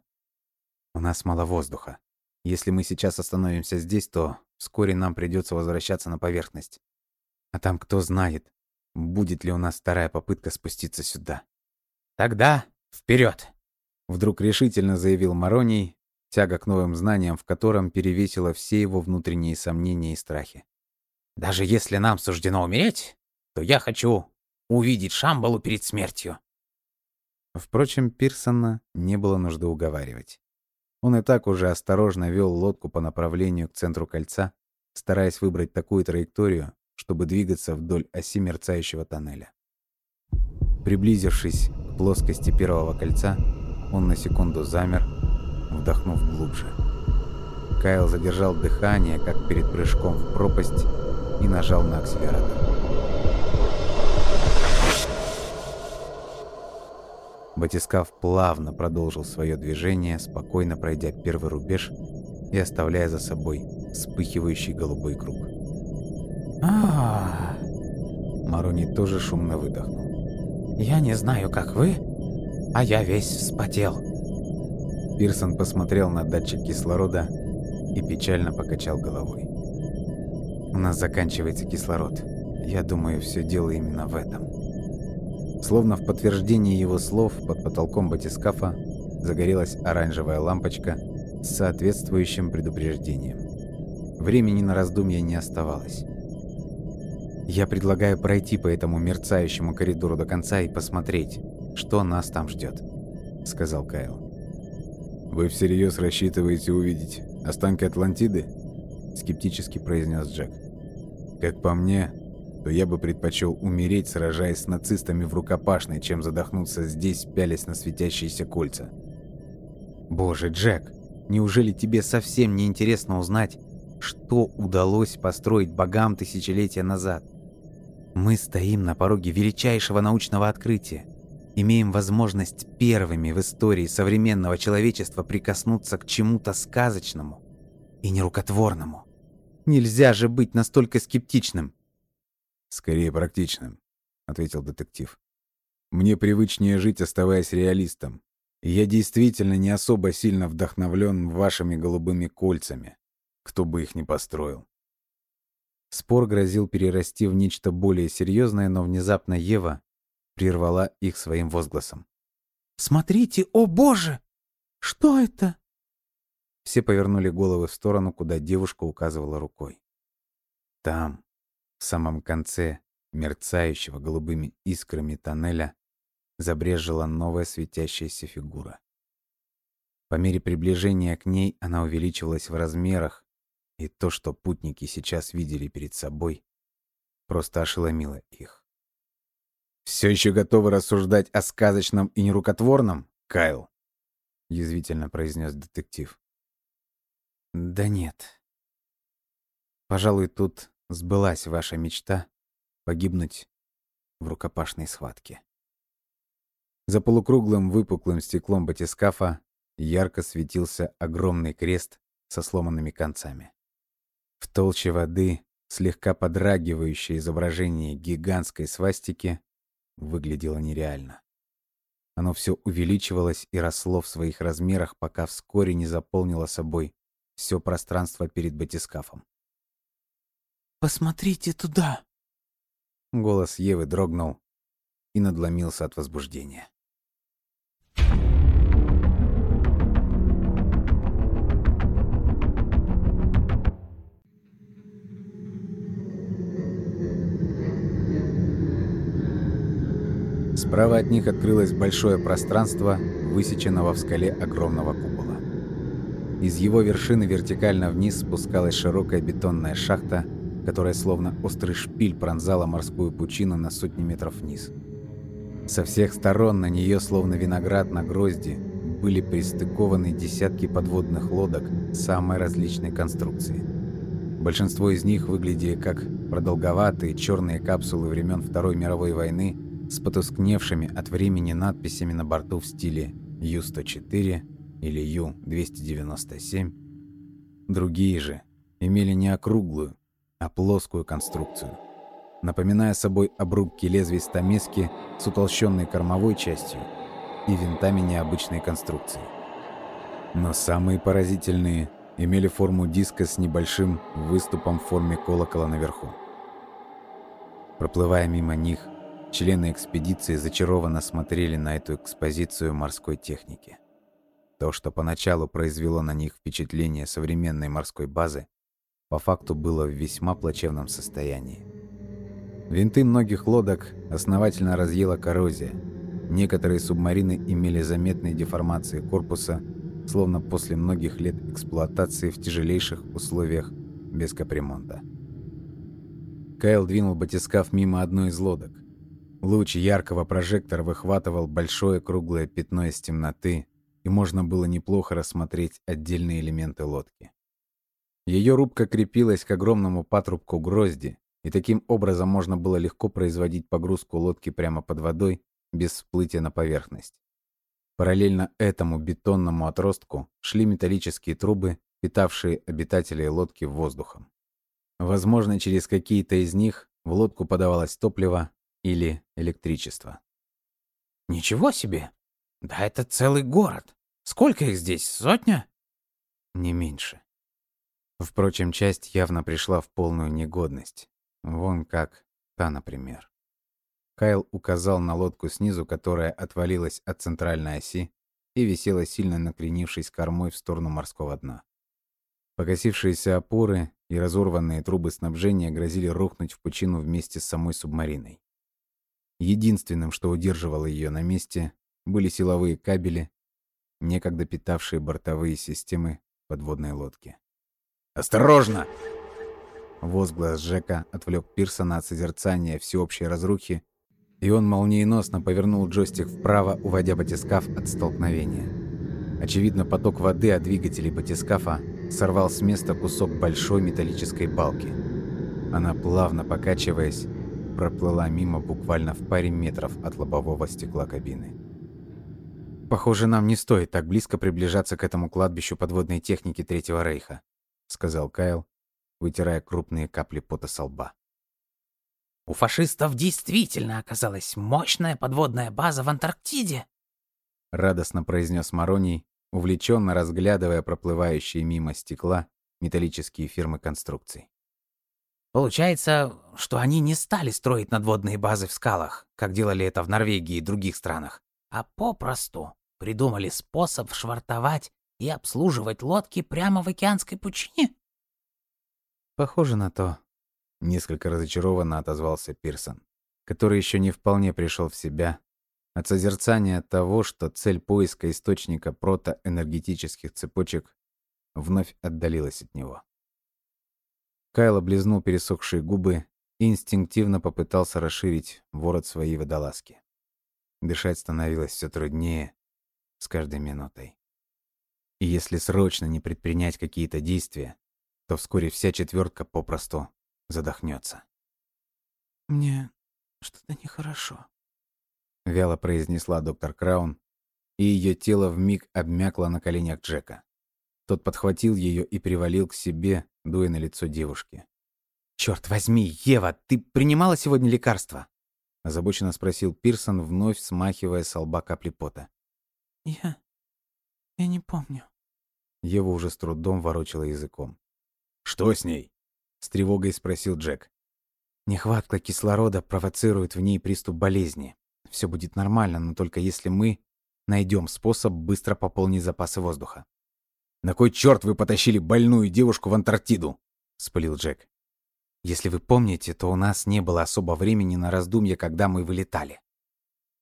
«У нас мало воздуха. Если мы сейчас остановимся здесь, то вскоре нам придется возвращаться на поверхность. А там кто знает, будет ли у нас вторая попытка спуститься сюда». «Тогда вперед! Вдруг решительно заявил Мароний, тяга к новым знаниям, в котором перевесила все его внутренние сомнения и страхи. «Даже если нам суждено умереть, то я хочу увидеть Шамбалу перед смертью». Впрочем, Пирсона не было нужды уговаривать. Он и так уже осторожно вел лодку по направлению к центру кольца, стараясь выбрать такую траекторию, чтобы двигаться вдоль оси мерцающего тоннеля. Приблизившись к плоскости первого кольца, он на секунду замер, вдохнув глубже. Кайл задержал дыхание, как перед прыжком в пропасть, и нажал на акселератор. Батискаф плавно продолжил свое движение, спокойно пройдя первый рубеж и оставляя за собой вспыхивающий голубой круг. а Марони тоже шумно выдохнул. «Я не знаю, как вы, а я весь вспотел». Пирсон посмотрел на датчик кислорода и печально покачал головой. «У нас заканчивается кислород. Я думаю, все дело именно в этом». Словно в подтверждение его слов, под потолком батискафа загорелась оранжевая лампочка с соответствующим предупреждением. Времени на раздумья не оставалось. «Я предлагаю пройти по этому мерцающему коридору до конца и посмотреть, что нас там ждет», — сказал Кайл. «Вы всерьез рассчитываете увидеть останки Атлантиды?» — скептически произнес Джек. «Как по мне, то я бы предпочел умереть, сражаясь с нацистами в рукопашной, чем задохнуться здесь, пялясь на светящиеся кольца». «Боже, Джек, неужели тебе совсем не интересно узнать, что удалось построить богам тысячелетия назад? Мы стоим на пороге величайшего научного открытия имеем возможность первыми в истории современного человечества прикоснуться к чему-то сказочному и нерукотворному. Нельзя же быть настолько скептичным. «Скорее практичным», — ответил детектив. «Мне привычнее жить, оставаясь реалистом. Я действительно не особо сильно вдохновлен вашими голубыми кольцами, кто бы их ни построил». Спор грозил перерасти в нечто более серьезное, но внезапно Ева, прервала их своим возгласом. «Смотрите, о боже! Что это?» Все повернули головы в сторону, куда девушка указывала рукой. Там, в самом конце мерцающего голубыми искрами тоннеля, забрежила новая светящаяся фигура. По мере приближения к ней она увеличивалась в размерах, и то, что путники сейчас видели перед собой, просто ошеломило их. «Все еще готовы рассуждать о сказочном и нерукотворном, Кайл?» — язвительно произнес детектив. «Да нет. Пожалуй, тут сбылась ваша мечта погибнуть в рукопашной схватке». За полукруглым выпуклым стеклом батискафа ярко светился огромный крест со сломанными концами. В толще воды слегка подрагивающее изображение гигантской свастики выглядело нереально. Оно все увеличивалось и росло в своих размерах, пока вскоре не заполнило собой все пространство перед батискафом. «Посмотрите туда!» Голос Евы дрогнул и надломился от возбуждения. Справа от них открылось большое пространство, высеченного в скале огромного купола. Из его вершины вертикально вниз спускалась широкая бетонная шахта, которая словно острый шпиль пронзала морскую пучину на сотни метров вниз. Со всех сторон на нее, словно виноград на грозди, были пристыкованы десятки подводных лодок самой различной конструкции. Большинство из них выглядели как продолговатые черные капсулы времен Второй мировой войны с потускневшими от времени надписями на борту в стиле Ю-104 или Ю-297. Другие же имели не округлую, а плоскую конструкцию, напоминая собой обрубки лезвий стамески с утолщенной кормовой частью и винтами необычной конструкции. Но самые поразительные имели форму диска с небольшим выступом в форме колокола наверху. Проплывая мимо них, Члены экспедиции зачарованно смотрели на эту экспозицию морской техники. То, что поначалу произвело на них впечатление современной морской базы, по факту было в весьма плачевном состоянии. Винты многих лодок основательно разъела коррозия. Некоторые субмарины имели заметные деформации корпуса, словно после многих лет эксплуатации в тяжелейших условиях без капремонта. Кайл двинул батискаф мимо одной из лодок. Луч яркого прожектора выхватывал большое круглое пятно из темноты, и можно было неплохо рассмотреть отдельные элементы лодки. Ее рубка крепилась к огромному патрубку грозди, и таким образом можно было легко производить погрузку лодки прямо под водой, без всплытия на поверхность. Параллельно этому бетонному отростку шли металлические трубы, питавшие обитателей лодки воздухом. Возможно, через какие-то из них в лодку подавалось топливо, или электричество. «Ничего себе! Да это целый город! Сколько их здесь, сотня?» «Не меньше». Впрочем, часть явно пришла в полную негодность. Вон как та, например. Кайл указал на лодку снизу, которая отвалилась от центральной оси и висела сильно накренившись кормой в сторону морского дна. Покосившиеся опоры и разорванные трубы снабжения грозили рухнуть в пучину вместе с самой субмариной. Единственным, что удерживало ее на месте, были силовые кабели, некогда питавшие бортовые системы подводной лодки. «Осторожно!» Возглас Джека отвлек Пирсона от созерцания всеобщей разрухи, и он молниеносно повернул джойстик вправо, уводя батискаф от столкновения. Очевидно, поток воды от двигателей батискафа сорвал с места кусок большой металлической балки. Она, плавно покачиваясь, проплыла мимо буквально в паре метров от лобового стекла кабины. «Похоже, нам не стоит так близко приближаться к этому кладбищу подводной техники Третьего Рейха», сказал Кайл, вытирая крупные капли пота со лба. «У фашистов действительно оказалась мощная подводная база в Антарктиде», радостно произнес Мароний, увлеченно разглядывая проплывающие мимо стекла металлические фирмы конструкций. Получается, что они не стали строить надводные базы в скалах, как делали это в Норвегии и других странах, а попросту придумали способ швартовать и обслуживать лодки прямо в океанской пучине? Похоже на то. Несколько разочарованно отозвался Пирсон, который еще не вполне пришел в себя от созерцания того, что цель поиска источника протоэнергетических цепочек вновь отдалилась от него. Кайл облизнул пересохшие губы и инстинктивно попытался расширить ворот своей водолазки. Дышать становилось все труднее с каждой минутой. И если срочно не предпринять какие-то действия, то вскоре вся четвертка попросту задохнется. «Мне что-то нехорошо», — вяло произнесла доктор Краун, и ее тело вмиг обмякло на коленях Джека. Тот подхватил ее и привалил к себе, дуя на лицо девушки. «Черт возьми, Ева, ты принимала сегодня лекарства?» — озабоченно спросил Пирсон, вновь смахивая с лба капли пота. «Я... я не помню». Ева уже с трудом ворочала языком. «Что с ней?» — с тревогой спросил Джек. «Нехватка кислорода провоцирует в ней приступ болезни. Все будет нормально, но только если мы найдем способ быстро пополнить запасы воздуха». «На кой черт вы потащили больную девушку в Антарктиду?» — спылил Джек. «Если вы помните, то у нас не было особо времени на раздумья, когда мы вылетали».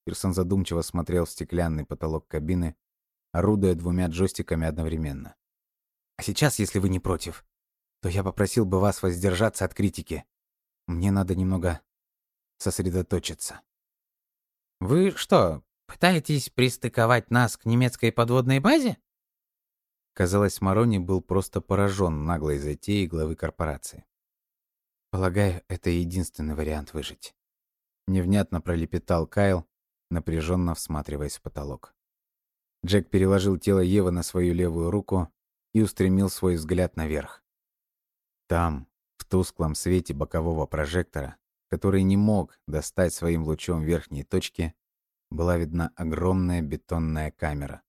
Пирсон задумчиво смотрел в стеклянный потолок кабины, орудуя двумя джойстиками одновременно. «А сейчас, если вы не против, то я попросил бы вас воздержаться от критики. Мне надо немного сосредоточиться». «Вы что, пытаетесь пристыковать нас к немецкой подводной базе?» Казалось, Марони был просто поражен наглой затеей главы корпорации. «Полагаю, это единственный вариант выжить». Невнятно пролепетал Кайл, напряженно всматриваясь в потолок. Джек переложил тело Евы на свою левую руку и устремил свой взгляд наверх. Там, в тусклом свете бокового прожектора, который не мог достать своим лучом верхней точки, была видна огромная бетонная камера,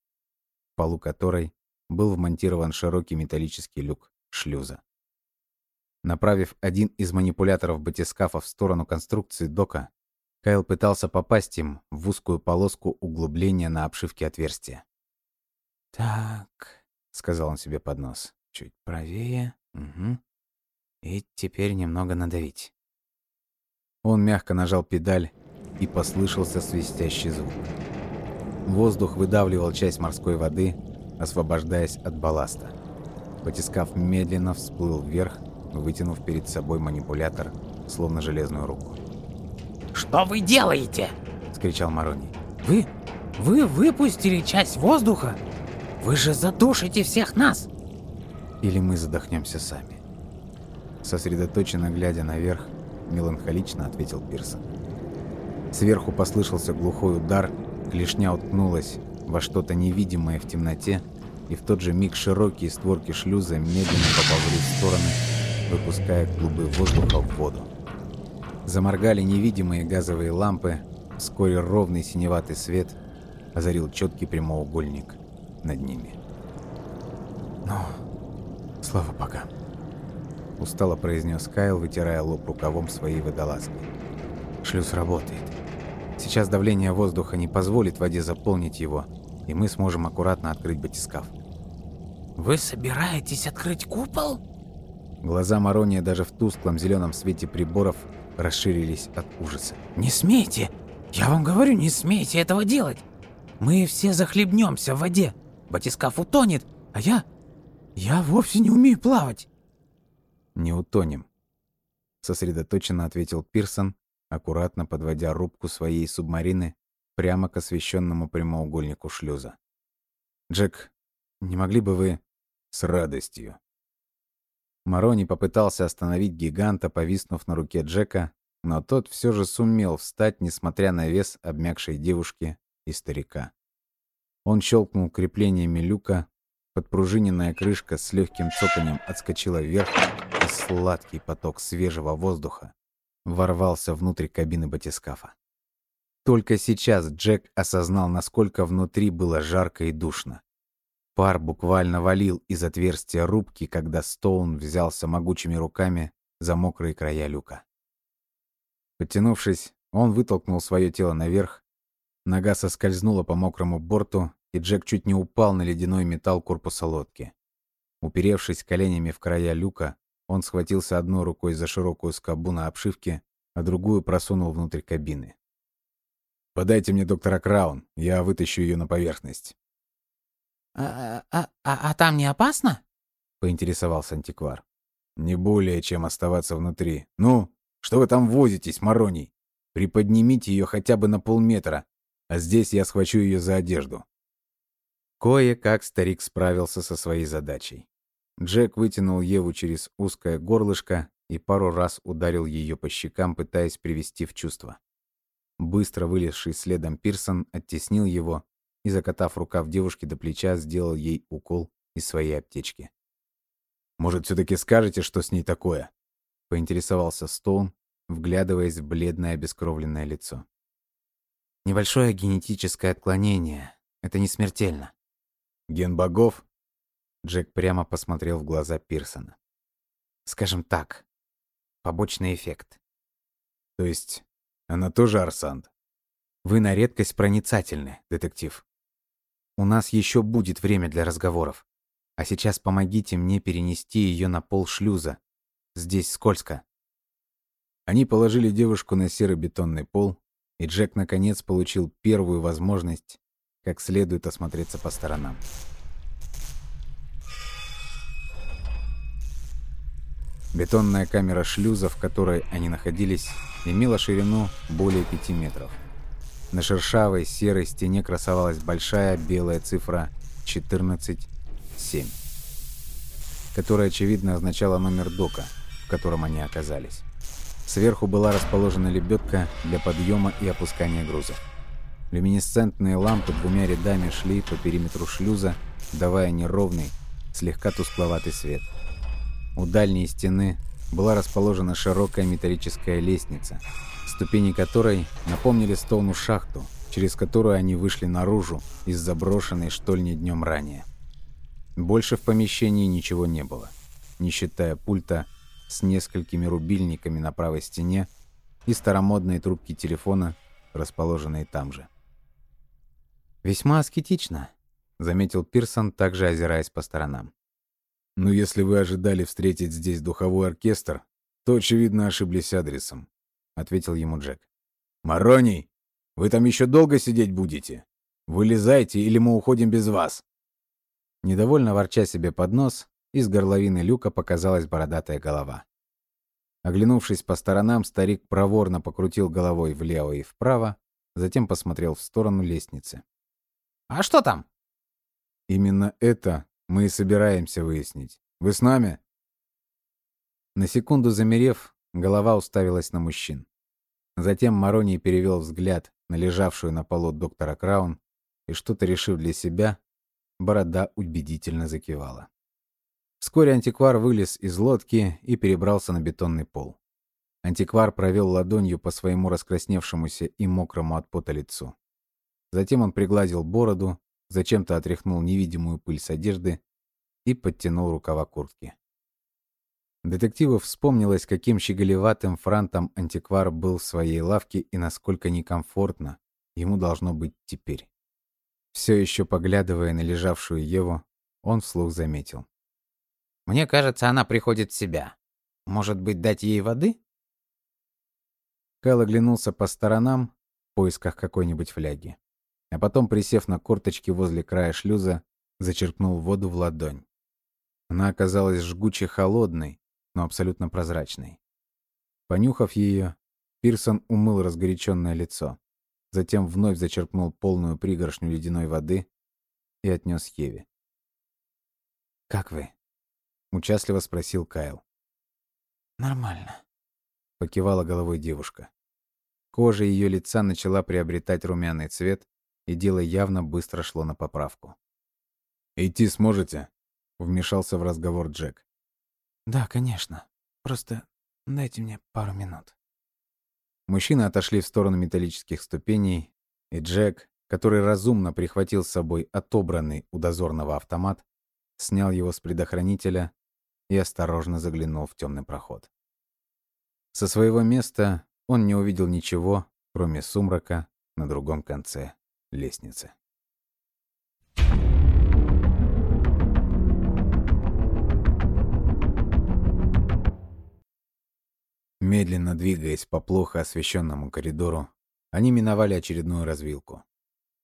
в полу которой был вмонтирован широкий металлический люк шлюза. Направив один из манипуляторов батискафа в сторону конструкции дока, Кайл пытался попасть им в узкую полоску углубления на обшивке отверстия. «Так», — сказал он себе под нос, — «чуть правее, угу. И теперь немного надавить». Он мягко нажал педаль, и послышался свистящий звук. Воздух выдавливал часть морской воды, освобождаясь от балласта. Потискав медленно всплыл вверх, вытянув перед собой манипулятор, словно железную руку. «Что вы делаете?» — скричал Марони. «Вы... вы выпустили часть воздуха? Вы же задушите всех нас!» «Или мы задохнемся сами?» Сосредоточенно глядя наверх, меланхолично ответил Пирсон. Сверху послышался глухой удар, клешня уткнулась во что-то невидимое в темноте, и в тот же миг широкие створки шлюза медленно поползли в стороны, выпуская клубы воздуха в воду. Заморгали невидимые газовые лампы, вскоре ровный синеватый свет озарил четкий прямоугольник над ними. «Ну, слава богам!» — устало произнес Кайл, вытирая лоб рукавом своей водолазки. «Шлюз работает. Сейчас давление воздуха не позволит воде заполнить его, и мы сможем аккуратно открыть батискаф». «Вы собираетесь открыть купол?» Глаза Марония даже в тусклом зеленом свете приборов расширились от ужаса. «Не смейте! Я вам говорю, не смейте этого делать! Мы все захлебнемся в воде, батискаф утонет, а я... я вовсе не умею плавать!» «Не утонем», — сосредоточенно ответил Пирсон, аккуратно подводя рубку своей субмарины прямо к освещенному прямоугольнику шлюза. «Джек, не могли бы вы...» «С радостью», Марони попытался остановить гиганта, повиснув на руке Джека, но тот все же сумел встать, несмотря на вес обмякшей девушки и старика. Он щелкнул креплениями люка, подпружиненная крышка с легким цоканем отскочила вверх, и сладкий поток свежего воздуха ворвался внутрь кабины батискафа. Только сейчас Джек осознал, насколько внутри было жарко и душно. Пар буквально валил из отверстия рубки, когда Стоун взялся могучими руками за мокрые края люка. Подтянувшись, он вытолкнул свое тело наверх, нога соскользнула по мокрому борту, и Джек чуть не упал на ледяной металл корпуса лодки. Уперевшись коленями в края люка, он схватился одной рукой за широкую скобу на обшивке, а другую просунул внутрь кабины. «Подайте мне доктора Краун, я вытащу ее на поверхность». «А, а, а, а там не опасно?» — поинтересовался антиквар. «Не более, чем оставаться внутри. Ну, Что вы там возитесь, Мороний? Приподнимите ее хотя бы на полметра, а здесь я схвачу ее за одежду». Кое-как старик справился со своей задачей. Джек вытянул Еву через узкое горлышко и пару раз ударил ее по щекам, пытаясь привести в чувство. Быстро вылезший следом Пирсон оттеснил его и, закатав рукав девушки до плеча, сделал ей укол из своей аптечки. «Может, все-таки скажете, что с ней такое?» — поинтересовался Стоун, вглядываясь в бледное обескровленное лицо. «Небольшое генетическое отклонение. Это не смертельно». «Ген богов?» Джек прямо посмотрел в глаза Пирсона. «Скажем так, побочный эффект». «То есть она тоже арсант?» «Вы на редкость проницательны, детектив. У нас еще будет время для разговоров. А сейчас помогите мне перенести ее на пол шлюза. Здесь скользко». Они положили девушку на серый бетонный пол, и Джек наконец получил первую возможность как следует осмотреться по сторонам. Бетонная камера шлюза, в которой они находились, имела ширину более 5 метров. На шершавой серой стене красовалась большая белая цифра 14-7, которая, очевидно, означала номер дока, в котором они оказались. Сверху была расположена лебедка для подъема и опускания грузов. Люминесцентные лампы двумя рядами шли по периметру шлюза, давая неровный, слегка тускловатый свет. У дальней стены была расположена широкая металлическая лестница, ступени которой напомнили Стоуну шахту, через которую они вышли наружу из заброшенной штольни днем ранее. Больше в помещении ничего не было, не считая пульта с несколькими рубильниками на правой стене и старомодной трубки телефона, расположенной там же. «Весьма аскетично», — заметил Пирсон, также озираясь по сторонам. «Ну, если вы ожидали встретить здесь духовой оркестр, то, очевидно, ошиблись адресом», — ответил ему Джек. «Мароний, вы там еще долго сидеть будете? Вылезайте, или мы уходим без вас!» Недовольно ворча себе под нос, из горловины люка показалась бородатая голова. Оглянувшись по сторонам, старик проворно покрутил головой влево и вправо, затем посмотрел в сторону лестницы. «А что там?» «Именно это мы и собираемся выяснить. Вы с нами?» На секунду замерев, голова уставилась на мужчин. Затем Мароний перевел взгляд на лежавшую на полу доктора Краун и, что-то решив для себя, борода убедительно закивала. Вскоре антиквар вылез из лодки и перебрался на бетонный пол. Антиквар провел ладонью по своему раскрасневшемуся и мокрому от пота лицу. Затем он пригладил бороду, зачем-то отряхнул невидимую пыль с одежды и подтянул рукава куртки. Детективу вспомнилось, каким щеголеватым франтом антиквар был в своей лавке и насколько некомфортно ему должно быть теперь. Все еще поглядывая на лежавшую Еву, он вслух заметил. Мне кажется, она приходит в себя. Может быть, дать ей воды? Кэл оглянулся по сторонам в поисках какой-нибудь фляги. А потом, присев на корточки возле края шлюза, зачерпнул воду в ладонь. Она оказалась жгуче холодной, но абсолютно прозрачной. Понюхав ее, Пирсон умыл разгоряченное лицо. Затем вновь зачерпнул полную пригоршню ледяной воды и отнес Еве. «Как вы?» — участливо спросил Кайл. «Нормально», — покивала головой девушка. Кожа ее лица начала приобретать румяный цвет, и дело явно быстро шло на поправку. «Идти сможете?» — вмешался в разговор Джек. «Да, конечно. Просто дайте мне пару минут». Мужчины отошли в сторону металлических ступеней, и Джек, который разумно прихватил с собой отобранный у дозорного автомат, снял его с предохранителя и осторожно заглянул в темный проход. Со своего места он не увидел ничего, кроме сумрака на другом конце лестницы. Медленно двигаясь по плохо освещенному коридору, они миновали очередную развилку.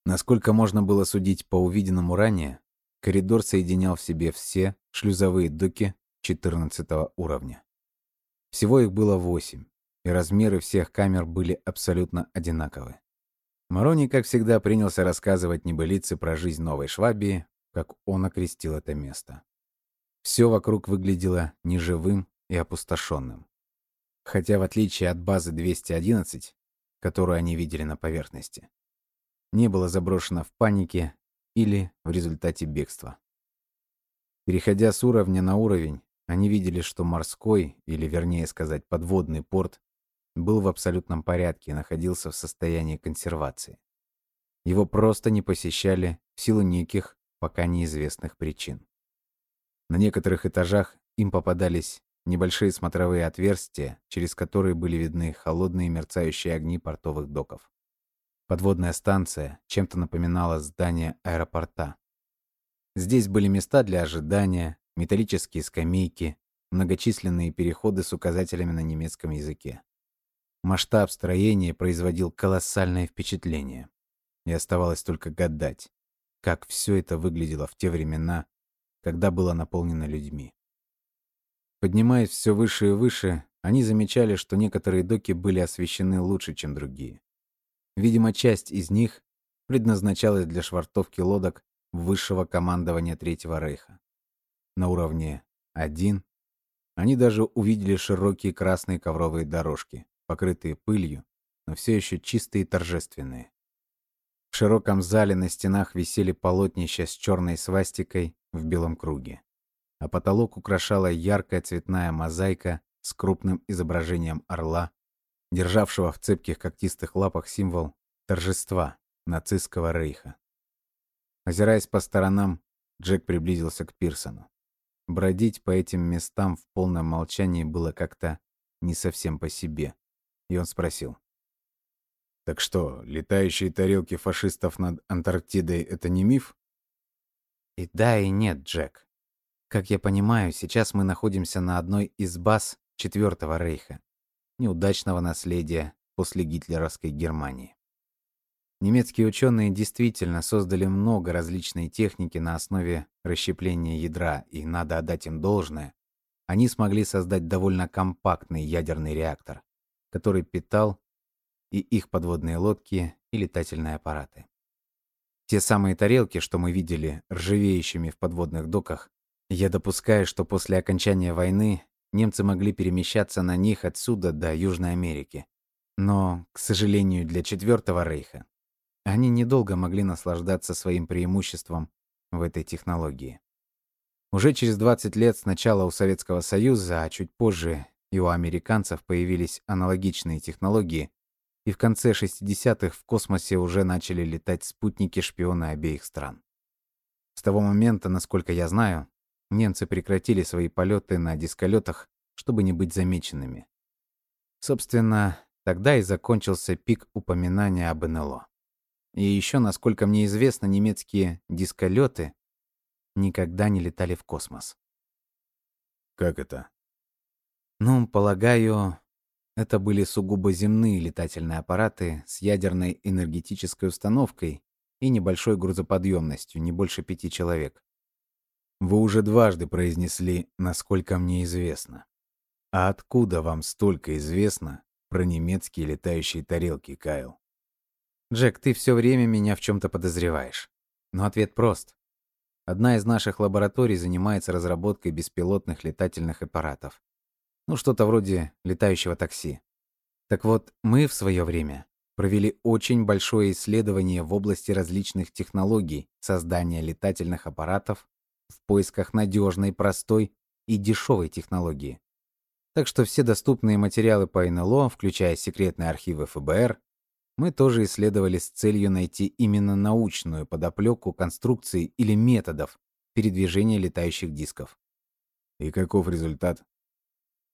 Насколько можно было судить по увиденному ранее, коридор соединял в себе все шлюзовые доки 14 уровня. Всего их было восемь, и размеры всех камер были абсолютно одинаковы. Марони, как всегда, принялся рассказывать небылицы про жизнь Новой Швабии, как он окрестил это место. Все вокруг выглядело неживым и опустошенным. Хотя, в отличие от базы 211, которую они видели на поверхности, не было заброшено в панике или в результате бегства. Переходя с уровня на уровень, они видели, что морской, или вернее сказать, подводный порт был в абсолютном порядке и находился в состоянии консервации. Его просто не посещали в силу неких пока неизвестных причин. На некоторых этажах им попадались небольшие смотровые отверстия, через которые были видны холодные мерцающие огни портовых доков. Подводная станция чем-то напоминала здание аэропорта. Здесь были места для ожидания, металлические скамейки, многочисленные переходы с указателями на немецком языке. Масштаб строения производил колоссальное впечатление. И оставалось только гадать, как все это выглядело в те времена, когда было наполнено людьми. Поднимаясь все выше и выше, они замечали, что некоторые доки были освещены лучше, чем другие. Видимо, часть из них предназначалась для швартовки лодок высшего командования Третьего Рейха. На уровне 1 они даже увидели широкие красные ковровые дорожки, покрытые пылью, но все еще чистые и торжественные. В широком зале на стенах висели полотнища с черной свастикой в белом круге, а потолок украшала яркая цветная мозаика с крупным изображением орла, державшего в цепких когтистых лапах символ торжества нацистского рейха. Озираясь по сторонам, Джек приблизился к Пирсону. Бродить по этим местам в полном молчании было как-то не совсем по себе. И он спросил. «Так что, летающие тарелки фашистов над Антарктидой — это не миф?» «И да, и нет, Джек. Как я понимаю, сейчас мы находимся на одной из баз Четвертого Рейха, неудачного наследия после гитлеровской Германии. Немецкие ученые действительно создали много различной техники на основе расщепления ядра, и надо отдать им должное. Они смогли создать довольно компактный ядерный реактор, который питал и их подводные лодки, и летательные аппараты. Те самые тарелки, что мы видели ржавеющими в подводных доках, я допускаю, что после окончания войны немцы могли перемещаться на них отсюда до Южной Америки. Но, к сожалению, для Четвертого Рейха они недолго могли наслаждаться своим преимуществом в этой технологии. Уже через 20 лет сначала у Советского Союза, а чуть позже и у американцев появились аналогичные технологии, и в конце 60-х в космосе уже начали летать спутники-шпионы обеих стран. С того момента, насколько я знаю, немцы прекратили свои полеты на дисколетах, чтобы не быть замеченными. Собственно, тогда и закончился пик упоминания об НЛО. И еще, насколько мне известно, немецкие дисколеты никогда не летали в космос. Как это? Ну, полагаю, это были сугубо земные летательные аппараты с ядерной энергетической установкой и небольшой грузоподъемностью, не больше пяти человек. Вы уже дважды произнесли, насколько мне известно. А откуда вам столько известно про немецкие летающие тарелки, Кайл? Джек, ты все время меня в чем-то подозреваешь. Но ответ прост. Одна из наших лабораторий занимается разработкой беспилотных летательных аппаратов. Ну, что-то вроде летающего такси. Так вот, мы в свое время провели очень большое исследование в области различных технологий создания летательных аппаратов в поисках надежной, простой и дешевой технологии. Так что все доступные материалы по НЛО, включая секретные архивы ФБР, мы тоже исследовали с целью найти именно научную подоплеку конструкции или методов передвижения летающих дисков. И каков результат?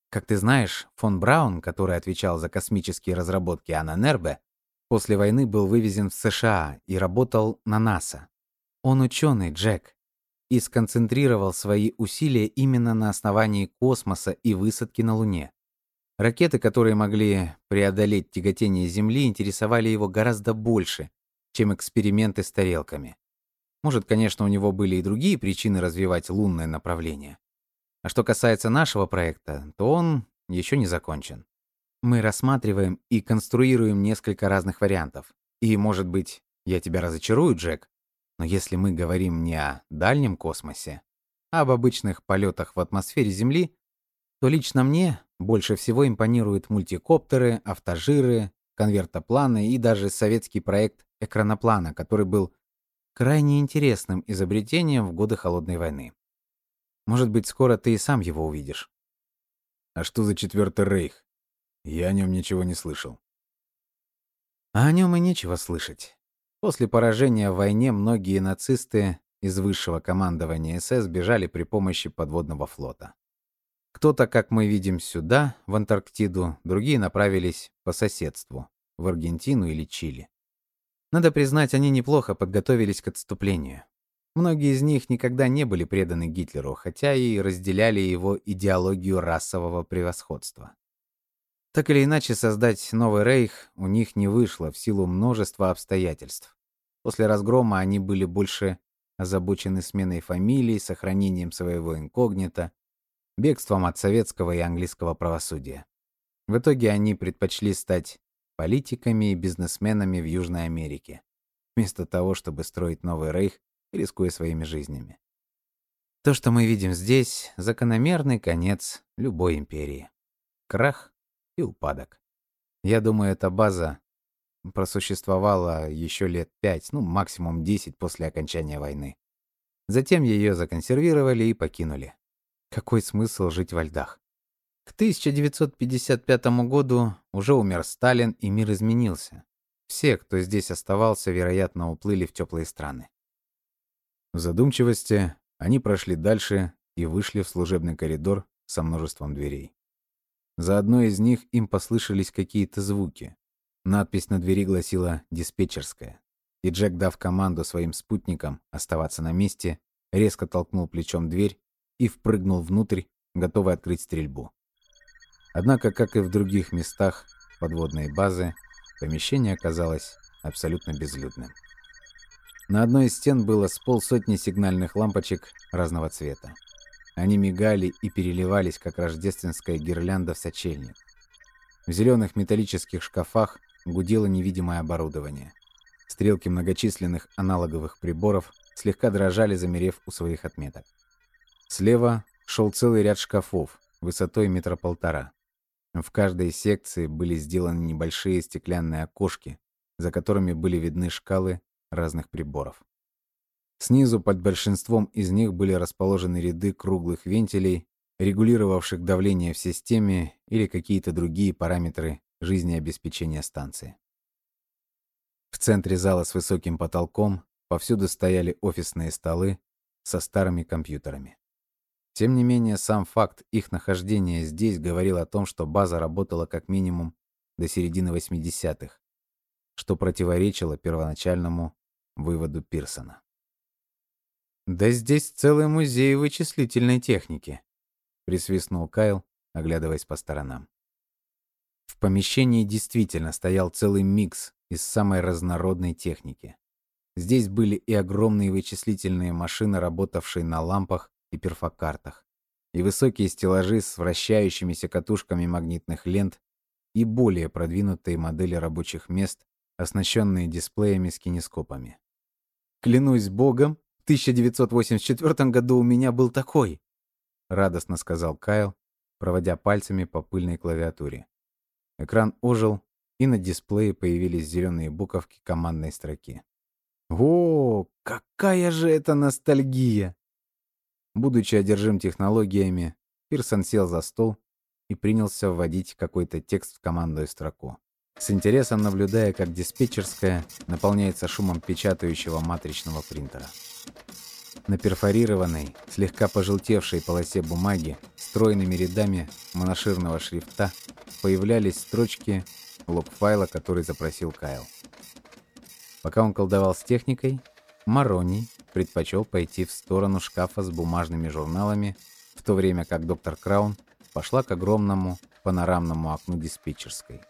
Как ты знаешь, фон Браун, который отвечал за космические разработки Ананербе, после войны был вывезен в США и работал на НАСА. Он ученый, Джек, и сконцентрировал свои усилия именно на основании космоса и высадки на Луне. Ракеты, которые могли преодолеть тяготение Земли, интересовали его гораздо больше, чем эксперименты с тарелками. Может, конечно, у него были и другие причины развивать лунное направление. А что касается нашего проекта, то он еще не закончен. Мы рассматриваем и конструируем несколько разных вариантов. И, может быть, я тебя разочарую, Джек, но если мы говорим не о дальнем космосе, а об обычных полетах в атмосфере Земли, то лично мне больше всего импонируют мультикоптеры, автожиры, конвертопланы и даже советский проект экраноплана, который был крайне интересным изобретением в годы Холодной войны. Может быть, скоро ты и сам его увидишь. А что за Четвертый Рейх? Я о нем ничего не слышал. А о нем и нечего слышать. После поражения в войне многие нацисты из высшего командования СС бежали при помощи подводного флота. Кто-то, как мы видим, сюда, в Антарктиду, другие направились по соседству, в Аргентину или Чили. Надо признать, они неплохо подготовились к отступлению. Многие из них никогда не были преданы Гитлеру, хотя и разделяли его идеологию расового превосходства. Так или иначе, создать новый рейх у них не вышло в силу множества обстоятельств. После разгрома они были больше озабочены сменой фамилий, сохранением своего инкогнито, бегством от советского и английского правосудия. В итоге они предпочли стать политиками и бизнесменами в Южной Америке, вместо того, чтобы строить новый рейх, рискуя своими жизнями. То, что мы видим здесь, закономерный конец любой империи. Крах и упадок. Я думаю, эта база просуществовала еще лет пять, ну, максимум десять после окончания войны. Затем ее законсервировали и покинули. Какой смысл жить во льдах? К 1955 году уже умер Сталин, и мир изменился. Все, кто здесь оставался, вероятно, уплыли в теплые страны. В задумчивости они прошли дальше и вышли в служебный коридор со множеством дверей. За одной из них им послышались какие-то звуки. Надпись на двери гласила «Диспетчерская». И Джек, дав команду своим спутникам оставаться на месте, резко толкнул плечом дверь и впрыгнул внутрь, готовый открыть стрельбу. Однако, как и в других местах подводной базы, помещение оказалось абсолютно безлюдным. На одной из стен было с полсотни сигнальных лампочек разного цвета. Они мигали и переливались, как рождественская гирлянда в сочельник. В зеленых металлических шкафах гудело невидимое оборудование. Стрелки многочисленных аналоговых приборов слегка дрожали, замерев у своих отметок. Слева шел целый ряд шкафов, высотой метра полтора. В каждой секции были сделаны небольшие стеклянные окошки, за которыми были видны шкалы разных приборов. Снизу под большинством из них были расположены ряды круглых вентилей, регулировавших давление в системе или какие-то другие параметры жизнеобеспечения станции. В центре зала с высоким потолком повсюду стояли офисные столы со старыми компьютерами. Тем не менее, сам факт их нахождения здесь говорил о том, что база работала как минимум до середины 80-х, что противоречило первоначальному выводу Пирсона. «Да здесь целый музей вычислительной техники», — присвистнул Кайл, оглядываясь по сторонам. Помещении действительно стоял целый микс из самой разнородной техники. Здесь были и огромные вычислительные машины, работавшие на лампах и перфокартах, и высокие стеллажи с вращающимися катушками магнитных лент, и более продвинутые модели рабочих мест, оснащенные дисплеями с кинескопами. «Клянусь богом, в 1984 году у меня был такой!» — радостно сказал Кайл, проводя пальцами по пыльной клавиатуре. Экран ожил, и на дисплее появились зеленые буковки командной строки. «О, какая же это ностальгия!» Будучи одержим технологиями, Пирсон сел за стол и принялся вводить какой-то текст в командную строку. С интересом наблюдая, как диспетчерская наполняется шумом печатающего матричного принтера. На перфорированной, слегка пожелтевшей полосе бумаги, стройными рядами моноширного шрифта появлялись строчки лог-файла, который запросил Кайл. Пока он колдовал с техникой, Марони предпочел пойти в сторону шкафа с бумажными журналами, в то время как доктор Краун пошла к огромному панорамному окну диспетчерской.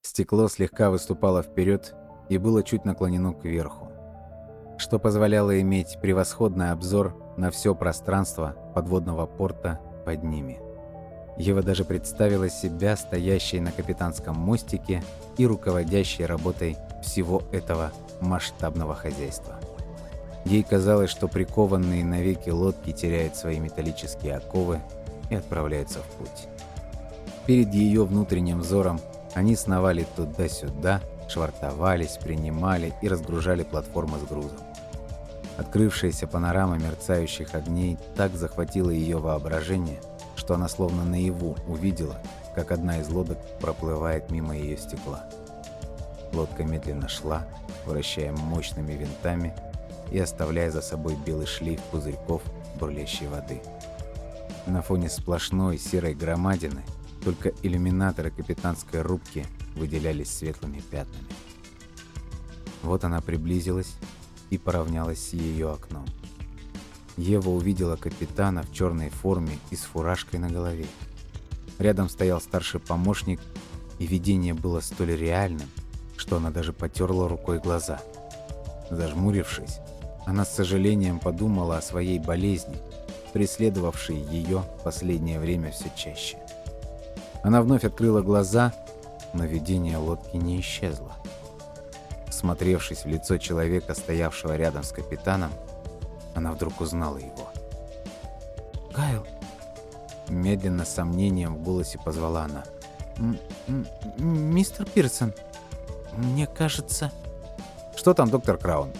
Стекло слегка выступало вперед и было чуть наклонено кверху, что позволяло иметь превосходный обзор на все пространство подводного порта под ними. Ева даже представила себя стоящей на капитанском мостике и руководящей работой всего этого масштабного хозяйства. Ей казалось, что прикованные навеки лодки теряют свои металлические оковы и отправляются в путь. Перед ее внутренним взором они сновали туда-сюда, швартовались, принимали и разгружали платформы с грузом. Открывшаяся панорама мерцающих огней так захватила ее воображение, что она словно наяву увидела, как одна из лодок проплывает мимо ее стекла. Лодка медленно шла, вращая мощными винтами и оставляя за собой белый шлейф пузырьков бурлящей воды. На фоне сплошной серой громадины только иллюминаторы капитанской рубки выделялись светлыми пятнами. Вот она приблизилась и поравнялась с ее окном. Ева увидела капитана в черной форме и с фуражкой на голове. Рядом стоял старший помощник, и видение было столь реальным, что она даже потерла рукой глаза. Зажмурившись, она с сожалением подумала о своей болезни, преследовавшей ее последнее время все чаще. Она вновь открыла глаза, но видение лодки не исчезло. Смотревшись в лицо человека, стоявшего рядом с капитаном, она вдруг узнала его. «Гайл!» Медленно, с сомнением в голосе позвала она. «Мистер Пирсон, мне кажется...» «Что там, доктор Краун?»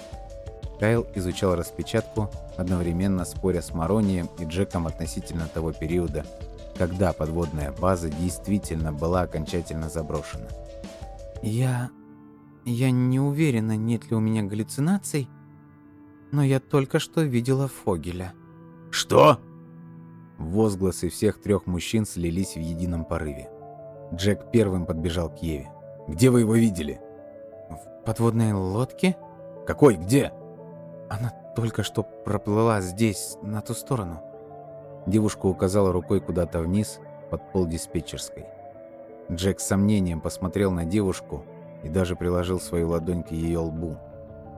Кайл изучал распечатку, одновременно споря с Маронием и Джеком относительно того периода, когда подводная база действительно была окончательно заброшена. «Я я не уверена, нет ли у меня галлюцинаций, но я только что видела Фогеля. Что? Возгласы всех трех мужчин слились в едином порыве. Джек первым подбежал к Еве. «Где вы его видели?» «В подводной лодке?» «Какой? Где?» «Она только что проплыла здесь, на ту сторону». Девушка указала рукой куда-то вниз, под пол диспетчерской. Джек с сомнением посмотрел на девушку, и даже приложил свою ладонь к ее лбу.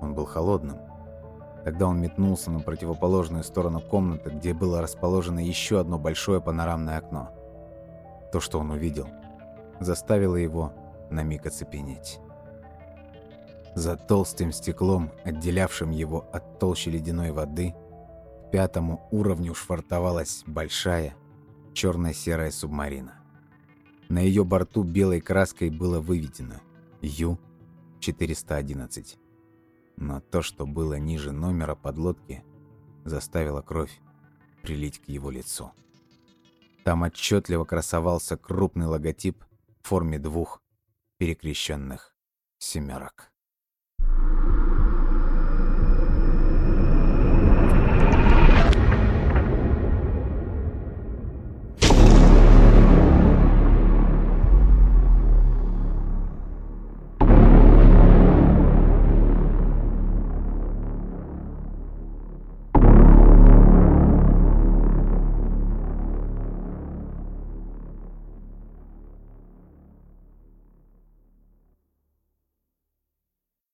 Он был холодным. Тогда он метнулся на противоположную сторону комнаты, где было расположено еще одно большое панорамное окно. То, что он увидел, заставило его на миг оцепенеть. За толстым стеклом, отделявшим его от толщи ледяной воды, пятому уровню швартовалась большая черно-серая субмарина. На ее борту белой краской было выведено – Ю-411. Но то, что было ниже номера подлодки, заставило кровь прилить к его лицу. Там отчетливо красовался крупный логотип в форме двух перекрещенных семерок.